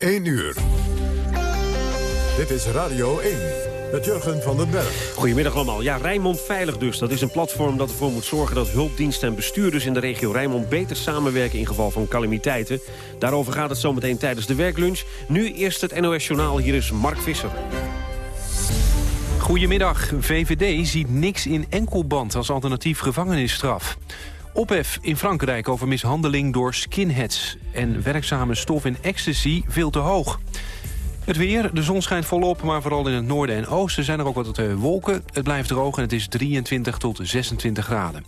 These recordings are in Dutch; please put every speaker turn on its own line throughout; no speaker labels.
1 uur. Dit is Radio 1 met Jurgen van den Berg.
Goedemiddag allemaal. Ja, Rijnmond Veilig dus. Dat is een platform dat ervoor moet zorgen dat hulpdiensten en bestuurders in de regio Rijnmond beter samenwerken in geval van calamiteiten. Daarover gaat het zometeen tijdens de werklunch. Nu eerst het NOS Journaal. Hier is Mark Visser.
Goedemiddag. VVD ziet niks in enkelband als alternatief gevangenisstraf. Ophef in Frankrijk over mishandeling door skinheads. En werkzame stof in ecstasy veel te hoog. Het weer, de zon schijnt volop, maar vooral in het noorden en oosten zijn er ook wat wolken. Het blijft droog en het is 23 tot 26 graden.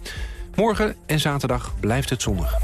Morgen en zaterdag blijft het zonnig.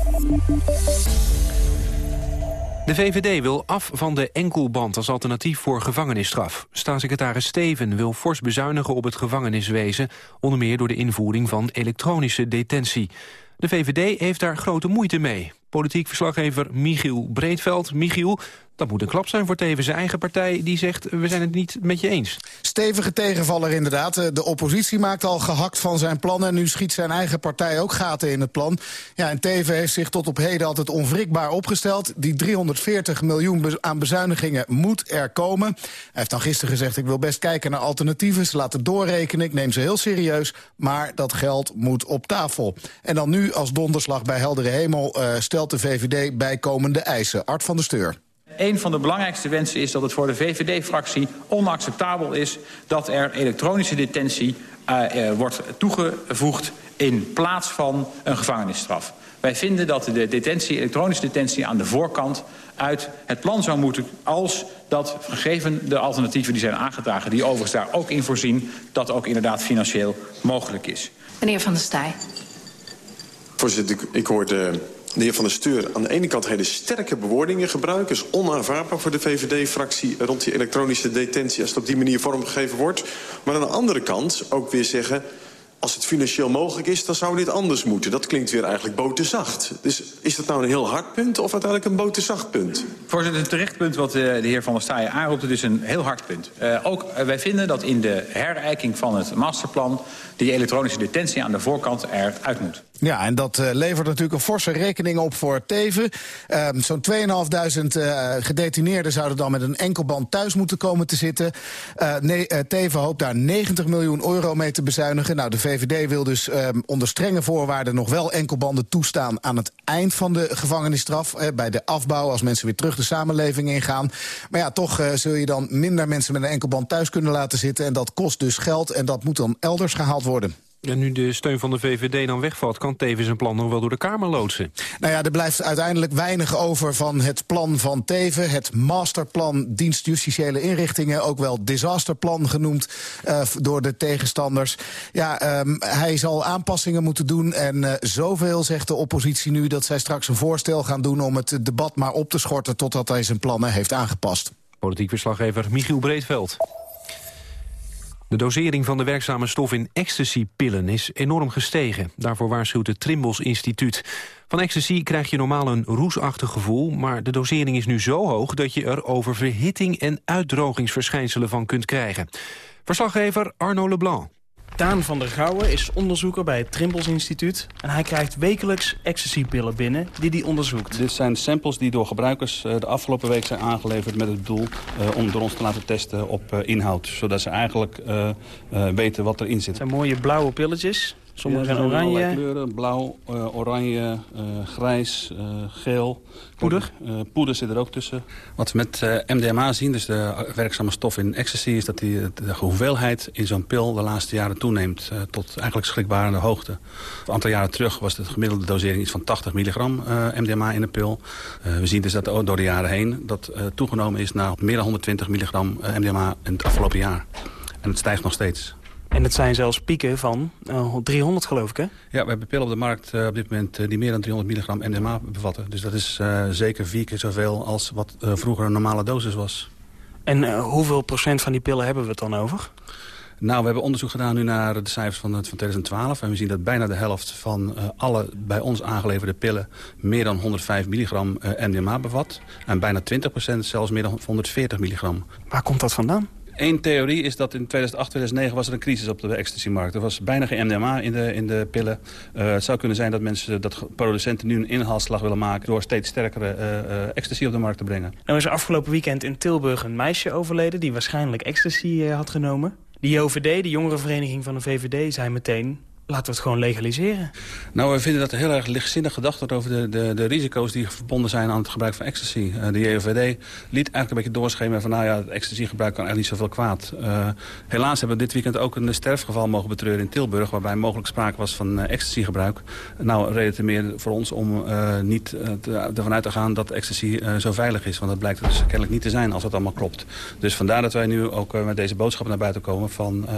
De VVD wil af van de enkelband als alternatief voor gevangenisstraf. Staatssecretaris Steven wil fors bezuinigen op het gevangeniswezen... onder meer door de invoering van elektronische detentie. De VVD heeft daar grote moeite mee. Politiek verslaggever Michiel Breedveld. Michiel, dat moet een klap zijn voor Teven zijn eigen partij... die zegt, we zijn het niet met je eens.
Stevige tegenvaller inderdaad. Eh, de oppositie maakt al gehakt van zijn plan... en nu schiet zijn eigen partij ook gaten in het plan. Ja, en Teven heeft zich tot op heden altijd onwrikbaar opgesteld. Die 340 miljoen aan bezuinigingen moet er komen. Hij heeft dan gisteren gezegd, ik wil best kijken naar alternatieven. Ze laten doorrekenen, ik neem ze heel serieus. Maar dat geld moet op tafel. En dan nu als donderslag bij heldere hemel... Uh, stelt de VVD bijkomende eisen. Art van der Steur.
Een van de belangrijkste wensen is dat het voor de VVD-fractie onacceptabel is... dat er elektronische detentie uh, uh, wordt toegevoegd in plaats van een gevangenisstraf. Wij vinden dat de detentie, elektronische detentie aan de voorkant uit het plan zou moeten... als dat, gegeven de alternatieven die zijn aangedragen... die overigens daar ook in voorzien, dat ook inderdaad financieel mogelijk is.
Meneer Van der Staaij.
Voorzitter, ik, ik hoorde de heer Van der Steur aan de ene kant hele sterke bewoordingen gebruiken. is onaanvaardbaar voor de VVD-fractie rond die elektronische detentie... als het op die manier vormgegeven wordt. Maar aan de andere kant ook weer zeggen... als het financieel mogelijk is, dan zou dit anders moeten. Dat klinkt weer eigenlijk boterzacht. Dus is dat nou een heel hard punt of uiteindelijk een boterzacht punt?
Voorzitter, het terecht punt wat de heer Van der Staaien aanroept... het is een heel hard punt. Uh, ook uh, wij vinden dat in de herijking van het masterplan... die elektronische detentie aan de voorkant eruit moet.
Ja, en dat uh, levert natuurlijk een forse rekening op voor Teven. Uh, Zo'n 2.500 uh, gedetineerden zouden dan met een enkelband thuis moeten komen te zitten. Uh, nee, Teven hoopt daar 90 miljoen euro mee te bezuinigen. Nou, de VVD wil dus onder strenge voorwaarden nog wel enkelbanden toestaan... aan het eind van de gevangenisstraf, bij de afbouw... als mensen weer terug de samenleving ingaan. Maar ja, toch zul je dan minder mensen met een enkelband thuis kunnen laten zitten... en dat kost dus geld en dat moet dan elders gehaald worden.
En nu de steun van de VVD dan wegvalt... kan Teven zijn plan nog wel door de Kamer loodsen.
Nou ja, er blijft uiteindelijk weinig over van het plan van Teven. Het masterplan dienst justitiële inrichtingen... ook wel disasterplan genoemd uh, door de tegenstanders. Ja, um, hij zal aanpassingen moeten doen. En uh, zoveel zegt de oppositie nu dat zij straks een voorstel gaan doen... om het debat maar op te schorten totdat hij zijn plannen heeft aangepast.
Politiek verslaggever Michiel Breedveld. De dosering van de werkzame stof in ecstasy-pillen is enorm gestegen. Daarvoor waarschuwt het Trimbos Instituut. Van ecstasy krijg je normaal een roesachtig gevoel... maar de dosering is nu zo hoog dat je er over verhitting en uitdrogingsverschijnselen van kunt krijgen. Verslaggever Arno Leblanc.
Daan van der Gouwen is onderzoeker bij het Trimbos Instituut... en hij krijgt wekelijks ecstasy-pillen binnen die hij onderzoekt.
Dit zijn samples die door gebruikers de afgelopen week zijn aangeleverd... met het doel uh, om door ons te laten testen op uh, inhoud. Zodat ze eigenlijk uh, weten wat erin zit. Het
zijn mooie blauwe pilletjes. Sommige ja, zijn oranje.
kleuren, blauw, uh, oranje, uh, grijs, uh, geel.
Poeder?
poeder zit er ook tussen. Wat we met MDMA zien, dus de werkzame stof in ecstasy... is dat die, de hoeveelheid in zo'n pil de laatste jaren toeneemt... tot eigenlijk schrikbarende hoogte. Een aantal jaren terug was de gemiddelde dosering iets van 80 milligram MDMA in de pil. we zien dus dat door de jaren heen dat toegenomen is... naar meer dan 120 milligram MDMA in het afgelopen jaar. En het stijgt nog steeds.
En het zijn zelfs pieken van uh, 300 geloof ik, hè?
Ja, we hebben pillen op de markt uh, op dit moment uh, die meer dan 300 milligram MDMA bevatten. Dus dat is zeker vier keer zoveel als wat vroeger een normale dosis was.
En hoeveel procent van die pillen hebben we het dan over?
Nou, we hebben onderzoek gedaan nu naar de cijfers van, het, van 2012. En we zien dat bijna de helft van uh, alle bij ons aangeleverde pillen... meer dan 105 milligram uh, MDMA bevat. En bijna 20% zelfs meer dan 140 milligram.
Waar komt dat vandaan?
Eén theorie is dat in 2008, 2009 was er een crisis op de ecstasy-markt. Er was bijna geen MDMA in de, in de pillen. Uh, het zou kunnen zijn dat, mensen, dat producenten nu een inhaalslag willen maken... door steeds sterkere uh, ecstasy op de markt te brengen.
Nou is er afgelopen weekend in Tilburg een meisje overleden... die waarschijnlijk ecstasy had genomen. De JOVD, de jongerenvereniging van de VVD, zei meteen laten we het gewoon legaliseren.
Nou, we vinden dat heel erg lichtzinnig gedacht wordt over de, de, de risico's die verbonden zijn aan het gebruik van ecstasy. Uh, de JOVD liet eigenlijk een beetje doorschemeren van nou ja, het ecstasy-gebruik kan eigenlijk niet zoveel kwaad. Uh, helaas hebben we dit weekend ook een sterfgeval mogen betreuren in Tilburg, waarbij mogelijk sprake was van uh, ecstasy-gebruik. Nou, reden te meer voor ons om niet ervan uit te gaan dat ecstasy zo veilig is. Want dat blijkt dus kennelijk niet te zijn als dat allemaal klopt. Dus vandaar dat wij nu ook met deze boodschap naar buiten komen van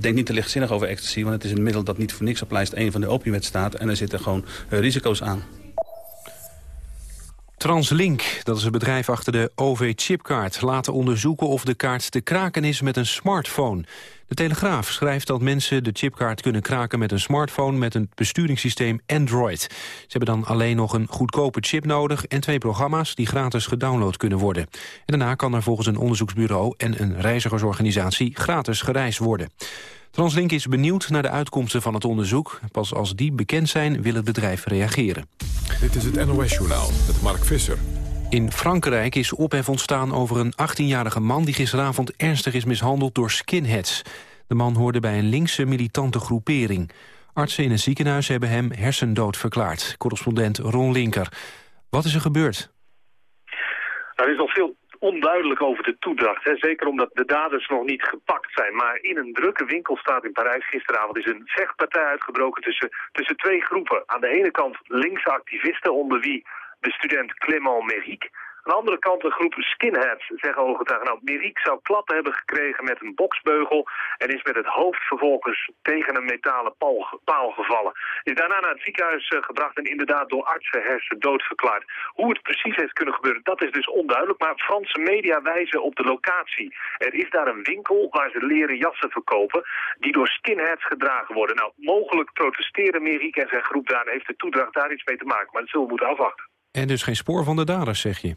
denk niet te lichtzinnig over ecstasy, want het is een middel dat niet voor niks op lijst 1 van de opiumwet staat. En er zitten gewoon uh, risico's aan.
Translink, dat is het bedrijf achter de OV-chipkaart... laten onderzoeken of de kaart te kraken is met een smartphone. De Telegraaf schrijft dat mensen de chipkaart kunnen kraken met een smartphone... met een besturingssysteem Android. Ze hebben dan alleen nog een goedkope chip nodig... en twee programma's die gratis gedownload kunnen worden. En daarna kan er volgens een onderzoeksbureau en een reizigersorganisatie... gratis gereisd worden. Translink is benieuwd naar de uitkomsten van het onderzoek. Pas als die bekend zijn wil het bedrijf reageren.
Dit is het NOS-journaal met Mark Visser.
In Frankrijk is ophef ontstaan over een 18-jarige man... die gisteravond ernstig is mishandeld door skinheads. De man hoorde bij een linkse militante groepering. Artsen in een ziekenhuis hebben hem hersendood verklaard. Correspondent Ron Linker. Wat is er gebeurd?
Er is al veel onduidelijk over de toedracht. Hè? Zeker omdat de daders nog niet gepakt zijn. Maar in een drukke winkelstraat in Parijs gisteravond is een vechtpartij uitgebroken tussen, tussen twee groepen. Aan de ene kant linkse activisten onder wie de student Clément Méric aan de andere kant een groep skinheads, zeggen ooggetuigen. Nou, Mirik zou klappen hebben gekregen met een boksbeugel... en is met het hoofd vervolgens tegen een metalen paal, gevallen. Is daarna naar het ziekenhuis eh, gebracht en inderdaad door artsen hersen dood verklaard. Hoe het precies heeft kunnen gebeuren, dat is dus onduidelijk. Maar Franse media wijzen op de locatie. Er is daar een winkel waar ze leren jassen verkopen... die door skinheads gedragen worden. Nou, mogelijk protesteren Mirik en zijn groep daar... heeft de toedracht daar iets mee te maken, maar dat zullen we moeten afwachten.
En dus geen spoor van de daders, zeg je?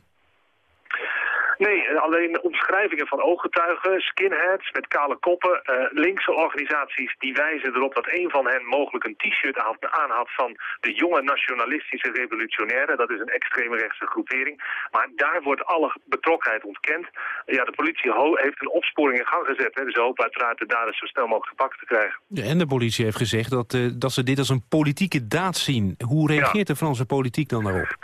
Nee, alleen omschrijvingen van ooggetuigen, skinheads met kale koppen, uh, linkse organisaties die wijzen erop dat een van hen mogelijk een t-shirt aan had van de jonge nationalistische revolutionaire. Dat is een extreme rechtse groepering. Maar daar wordt alle betrokkenheid ontkend. Ja, de politie heeft een opsporing in gang gezet. Hè, dus hopen uiteraard de daders zo snel mogelijk gepakt te krijgen.
Ja, en de politie heeft gezegd dat, uh, dat ze dit als een politieke daad zien. Hoe reageert de Franse politiek dan daarop?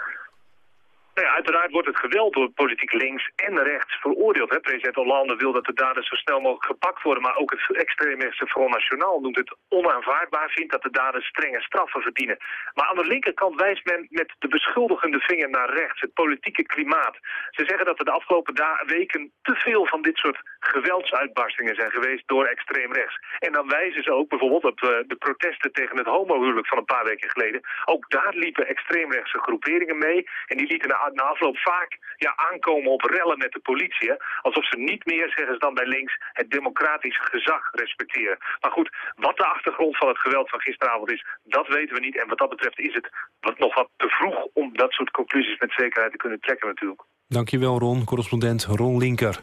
Uiteraard wordt het geweld door politiek links en rechts veroordeeld. Hè. President Hollande wil dat de daders zo snel mogelijk gepakt worden... maar ook het extremistische Front National noemt het onaanvaardbaar... vindt dat de daders strenge straffen verdienen. Maar aan de linkerkant wijst men met de beschuldigende vinger naar rechts... het politieke klimaat. Ze zeggen dat er de afgelopen weken te veel van dit soort geweldsuitbarstingen zijn geweest... door extreem rechts. En dan wijzen ze ook bijvoorbeeld op uh, de protesten tegen het homohuwelijk van een paar weken geleden. Ook daar liepen extreemrechtse groeperingen mee... en die lieten na na afloop vaak ja, aankomen op rellen met de politie. Alsof ze niet meer, zeggen ze dan bij links, het democratische gezag respecteren. Maar goed, wat de achtergrond van het geweld van gisteravond is, dat weten we niet. En wat dat betreft is het wat, nog wat te vroeg om dat soort conclusies met zekerheid te kunnen trekken natuurlijk.
Dankjewel Ron, correspondent Ron Linker.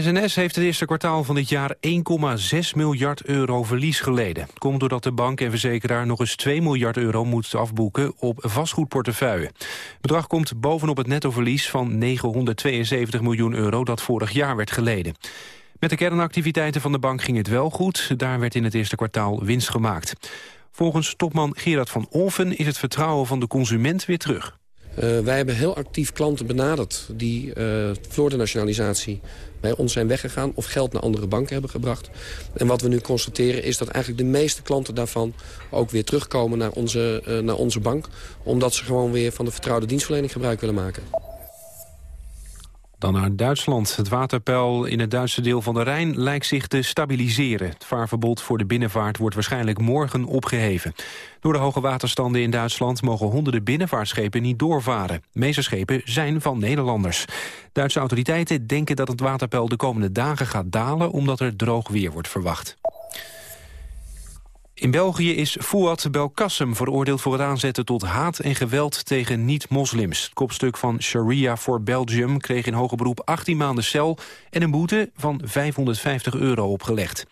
SNS heeft het eerste kwartaal van dit jaar 1,6 miljard euro verlies geleden. Komt doordat de bank en verzekeraar nog eens 2 miljard euro moet afboeken op vastgoedportefeuille. Het bedrag komt bovenop het nettoverlies van 972 miljoen euro dat vorig jaar werd geleden. Met de kernactiviteiten van de bank ging het wel goed. Daar werd in het eerste kwartaal winst gemaakt. Volgens topman Gerard van Olven is het vertrouwen van de consument weer terug.
Uh, wij hebben heel actief klanten benaderd die uh, de nationalisatie bij ons zijn weggegaan... of geld naar andere banken hebben gebracht. En wat we nu constateren is dat eigenlijk de meeste klanten daarvan... ook weer terugkomen naar onze, uh, naar onze bank... omdat ze gewoon weer van de vertrouwde dienstverlening gebruik willen maken.
Dan naar Duitsland. Het waterpeil in het Duitse deel van de Rijn lijkt zich te stabiliseren. Het vaarverbod voor de binnenvaart wordt waarschijnlijk morgen opgeheven. Door de hoge waterstanden in Duitsland mogen honderden binnenvaartschepen niet doorvaren. Meeste schepen zijn van Nederlanders. Duitse autoriteiten denken dat het waterpeil de komende dagen gaat dalen... omdat er droog weer wordt verwacht. In België is Fouad Belkacem veroordeeld voor het aanzetten tot haat en geweld tegen niet-moslims. Het kopstuk van Sharia for Belgium kreeg in hoger beroep 18 maanden cel en een boete van 550 euro opgelegd.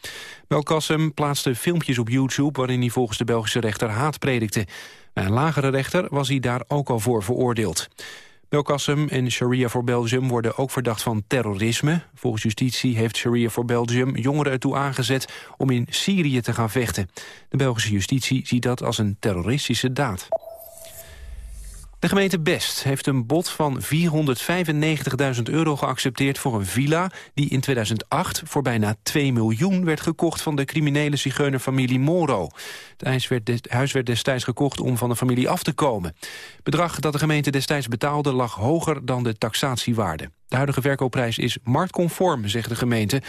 Belkacem plaatste filmpjes op YouTube waarin hij volgens de Belgische rechter haat predikte. Bij een lagere rechter was hij daar ook al voor veroordeeld. Belkacem en Sharia voor Belgium worden ook verdacht van terrorisme. Volgens justitie heeft Sharia voor Belgium jongeren ertoe aangezet om in Syrië te gaan vechten. De Belgische justitie ziet dat als een terroristische daad. De gemeente Best heeft een bod van 495.000 euro geaccepteerd voor een villa die in 2008 voor bijna 2 miljoen werd gekocht van de criminele zigeunerfamilie Moro. Het huis werd destijds gekocht om van de familie af te komen. Het bedrag dat de gemeente destijds betaalde lag hoger dan de taxatiewaarde. De huidige verkoopprijs is marktconform, zegt de gemeente.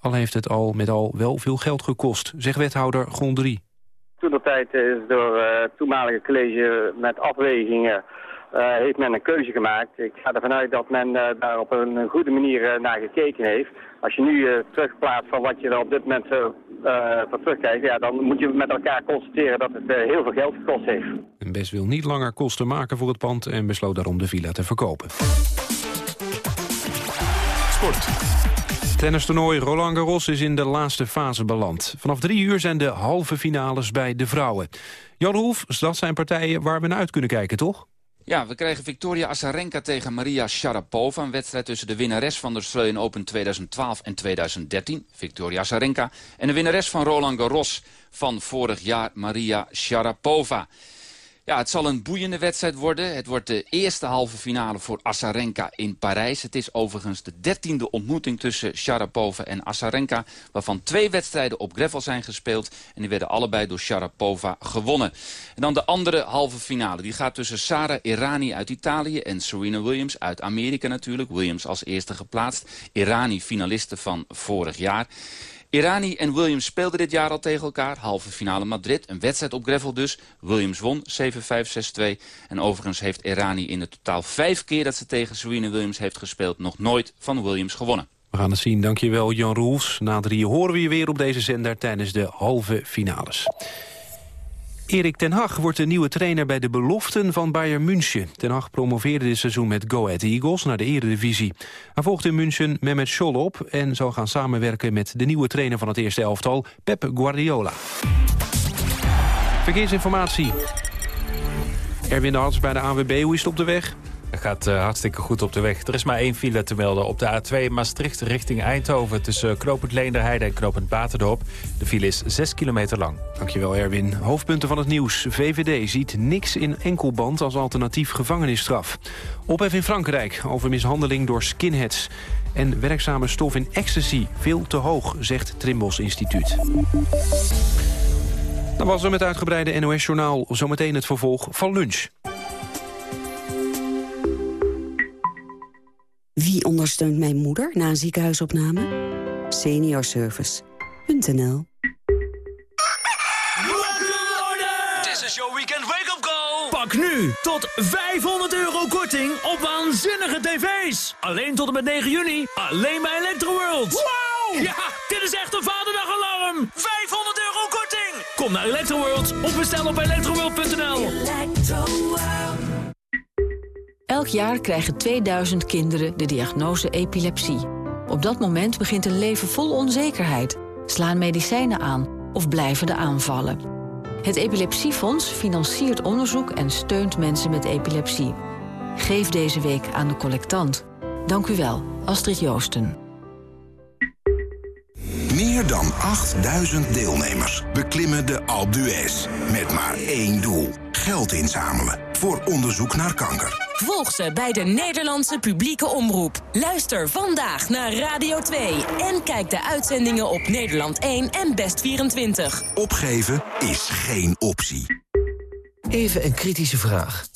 Al heeft het al met al wel veel geld gekost, zegt wethouder Gondry.
Toen de tijd is door uh, het toenmalige college met afwegingen uh, heeft men een keuze gemaakt. Ik ga ervan uit dat men uh, daar op een goede manier naar gekeken heeft. Als je nu terugplaatst van wat je er op dit moment van terugkijkt, ja, dan moet je met elkaar constateren dat het heel veel geld gekost heeft.
En Best wil niet langer kosten maken voor het pand en besloot daarom de villa te verkopen. Sport. Tennistoernooi Roland Garros is in de laatste fase beland. Vanaf drie uur zijn de halve finales bij de vrouwen. Jan Hoef, dat zijn partijen waar we naar uit kunnen kijken, toch?
Ja, we krijgen Victoria Azarenka tegen Maria Sharapova. Een wedstrijd tussen de winnares van de Australian Open 2012 en 2013, Victoria Azarenka... en de winnares van Roland Garros van vorig jaar, Maria Sharapova. Ja, het zal een boeiende wedstrijd worden. Het wordt de eerste halve finale voor Asarenka in Parijs. Het is overigens de dertiende ontmoeting tussen Sharapova en Asarenka... waarvan twee wedstrijden op gravel zijn gespeeld. En die werden allebei door Sharapova gewonnen. En dan de andere halve finale. Die gaat tussen Sara Irani uit Italië en Serena Williams uit Amerika natuurlijk. Williams als eerste geplaatst. Irani finaliste van vorig jaar. Irani en Williams speelden dit jaar al tegen elkaar. Halve finale Madrid, een wedstrijd op gravel dus. Williams won 7-5, 6-2. En overigens heeft Irani in de totaal vijf keer dat ze tegen Serena Williams heeft gespeeld... nog nooit van Williams gewonnen.
We gaan het zien. Dankjewel Jan Roels. Na drie horen we je weer op deze zender tijdens de halve finales. Erik ten Hag wordt de nieuwe trainer bij de beloften van Bayern München. Ten Hag promoveerde dit seizoen met Go Ahead Eagles naar de eredivisie. Hij volgt in München Mehmet Scholl op en zal gaan samenwerken met de nieuwe trainer van het eerste elftal, Pep Guardiola. Verkeersinformatie. Erwin de bij de AWB, hoe is het op de weg?
Gaat uh, hartstikke goed op de weg. Er is maar één file te melden op de A2 Maastricht richting Eindhoven... tussen Knopend Leenderheide en Knopend Baterdorp. De file is 6 kilometer lang.
Dankjewel Erwin. Hoofdpunten van het nieuws. VVD ziet niks in enkelband als alternatief gevangenisstraf. Ophef in Frankrijk over mishandeling door skinheads. En werkzame stof in ecstasy veel te hoog, zegt Trimbos Instituut. Dan was er met uitgebreide NOS-journaal zometeen het vervolg van lunch.
Wie ondersteunt mijn moeder na een ziekenhuisopname? Seniorservice.nl
This is your weekend wake-up call. Pak nu tot 500 euro korting op waanzinnige tv's. Alleen tot en met 9 juni. Alleen bij Electroworld. Wow! Ja, dit is echt een vaderdagalarm. 500 euro korting. Kom naar Electroworld of bestel op electroworld.nl.
Elk jaar krijgen 2000 kinderen de diagnose epilepsie. Op dat moment begint een leven vol onzekerheid. Slaan medicijnen aan of blijven de aanvallen. Het Epilepsiefonds financiert onderzoek en steunt mensen met epilepsie. Geef deze week aan de collectant. Dank u wel, Astrid Joosten.
Meer dan 8000 deelnemers beklimmen de Alpe d'Huez met maar één doel. Geld inzamelen voor onderzoek naar kanker.
Volg ze bij de Nederlandse publieke omroep. Luister vandaag naar Radio 2 en kijk de uitzendingen op Nederland 1 en Best 24.
Opgeven is geen optie.
Even een kritische vraag.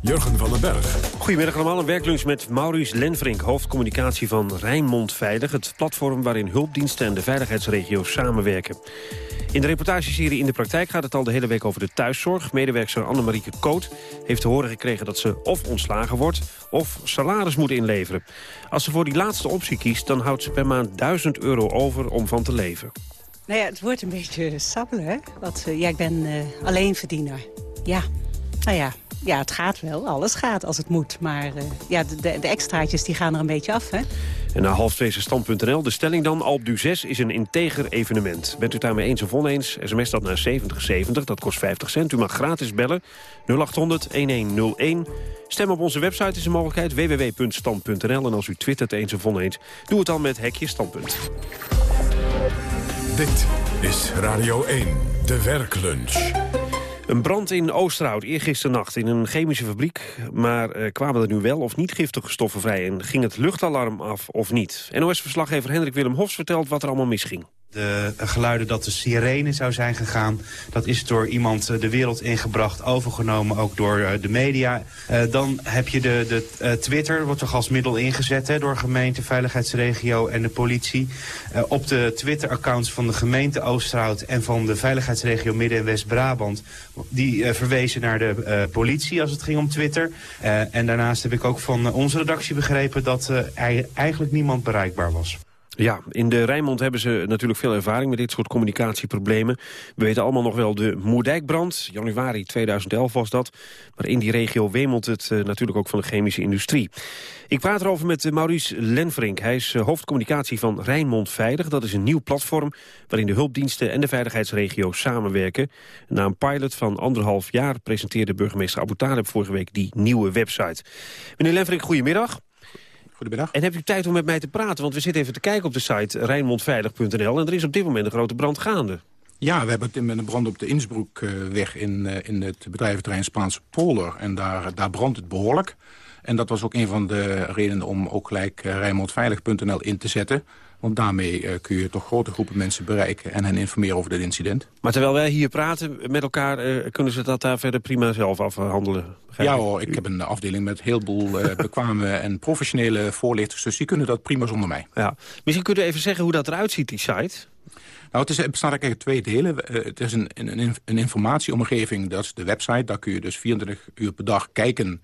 Jurgen van den Berg.
Goedemiddag allemaal, een werklunch met Maurice Lenvrink... hoofdcommunicatie van Rijnmond Veilig... het platform waarin hulpdiensten en de veiligheidsregio's samenwerken. In de reportageserie In de Praktijk gaat het al de hele week over de thuiszorg. Medewerker Annemarieke Koot heeft te horen gekregen dat ze of ontslagen wordt... of salaris moet inleveren. Als ze voor die laatste optie kiest, dan houdt ze per maand 1000 euro over om van te leven.
Nou ja, het wordt een beetje sabbelen, hè? Want uh, ja, ik ben uh, alleenverdiener. Ja, nou ja, ja, het gaat wel. Alles gaat als het moet. Maar uh, ja, de, de, extraatjes die gaan er een beetje af, hè?
En na half twee stand.nl. De stelling dan, Alp du 6 is een integer evenement. Bent u het daarmee eens of oneens? SMS dat naar 7070, dat kost 50 cent. U mag gratis bellen, 0800-1101. Stem op onze website is een mogelijkheid, www.stand.nl. En als u twittert eens of oneens, doe het dan met hekje standpunt.
Dit is Radio 1, de werklunch.
Een brand in Oosterhout eergisternacht in een chemische fabriek. Maar eh, kwamen er nu wel of niet giftige stoffen vrij... en ging het luchtalarm af of niet? NOS-verslaggever Hendrik Willem Hofs vertelt wat er allemaal misging.
De geluiden dat de sirene zou zijn gegaan, dat is door iemand eh, de wereld ingebracht, overgenomen ook door eh, de media. Uh, dan heb je de, de Twitter, wordt toch als middel ingezet hè, door gemeente, veiligheidsregio en de politie. Op de Twitter-accounts van de gemeente Oosterhout en van de veiligheidsregio Midden- en West-Brabant, die verwezen naar de politie als het ging om Twitter. en daarnaast heb ik ook van onze redactie begrepen dat eigenlijk niemand bereikbaar was.
Ja, in de Rijnmond hebben ze natuurlijk veel ervaring met dit soort communicatieproblemen. We weten allemaal nog wel de Moerdijkbrand. Januari 2011 was dat. Maar in die regio wemelt het uh, natuurlijk ook van de chemische industrie. Ik praat erover met uh, Maurice Lenvrink. Hij is uh, hoofdcommunicatie van Rijnmond Veilig. Dat is een nieuw platform waarin de hulpdiensten en de veiligheidsregio samenwerken. Na een pilot van anderhalf jaar presenteerde burgemeester Abu vorige week die nieuwe website. Meneer Lenvrink, goedemiddag.
Goedemiddag.
En heb u tijd om met mij te praten? Want we zitten even te kijken op de site rijnmondveilig.nl... en er is op dit moment een grote brand gaande.
Ja, we hebben het een brand op de Innsbruckweg in, in het bedrijventerrein Spaanse Polder. En daar, daar brandt het behoorlijk. En dat was ook een van de redenen om ook gelijk rijnmondveilig.nl in te zetten. Want daarmee uh, kun je toch grote groepen mensen bereiken... en hen informeren over dit incident.
Maar terwijl wij hier praten met elkaar... Uh, kunnen ze dat daar verder prima zelf afhandelen?
Ja hoor, ik heb een afdeling met heel veel uh, bekwame en professionele voorlichters... dus die kunnen dat prima zonder mij.
Ja. Misschien kunt u even zeggen hoe dat eruit ziet, die site?
Nou, het, is, het bestaat eigenlijk uit twee delen. het is een, een, een informatieomgeving, dat is de website. Daar kun je dus 24 uur per dag kijken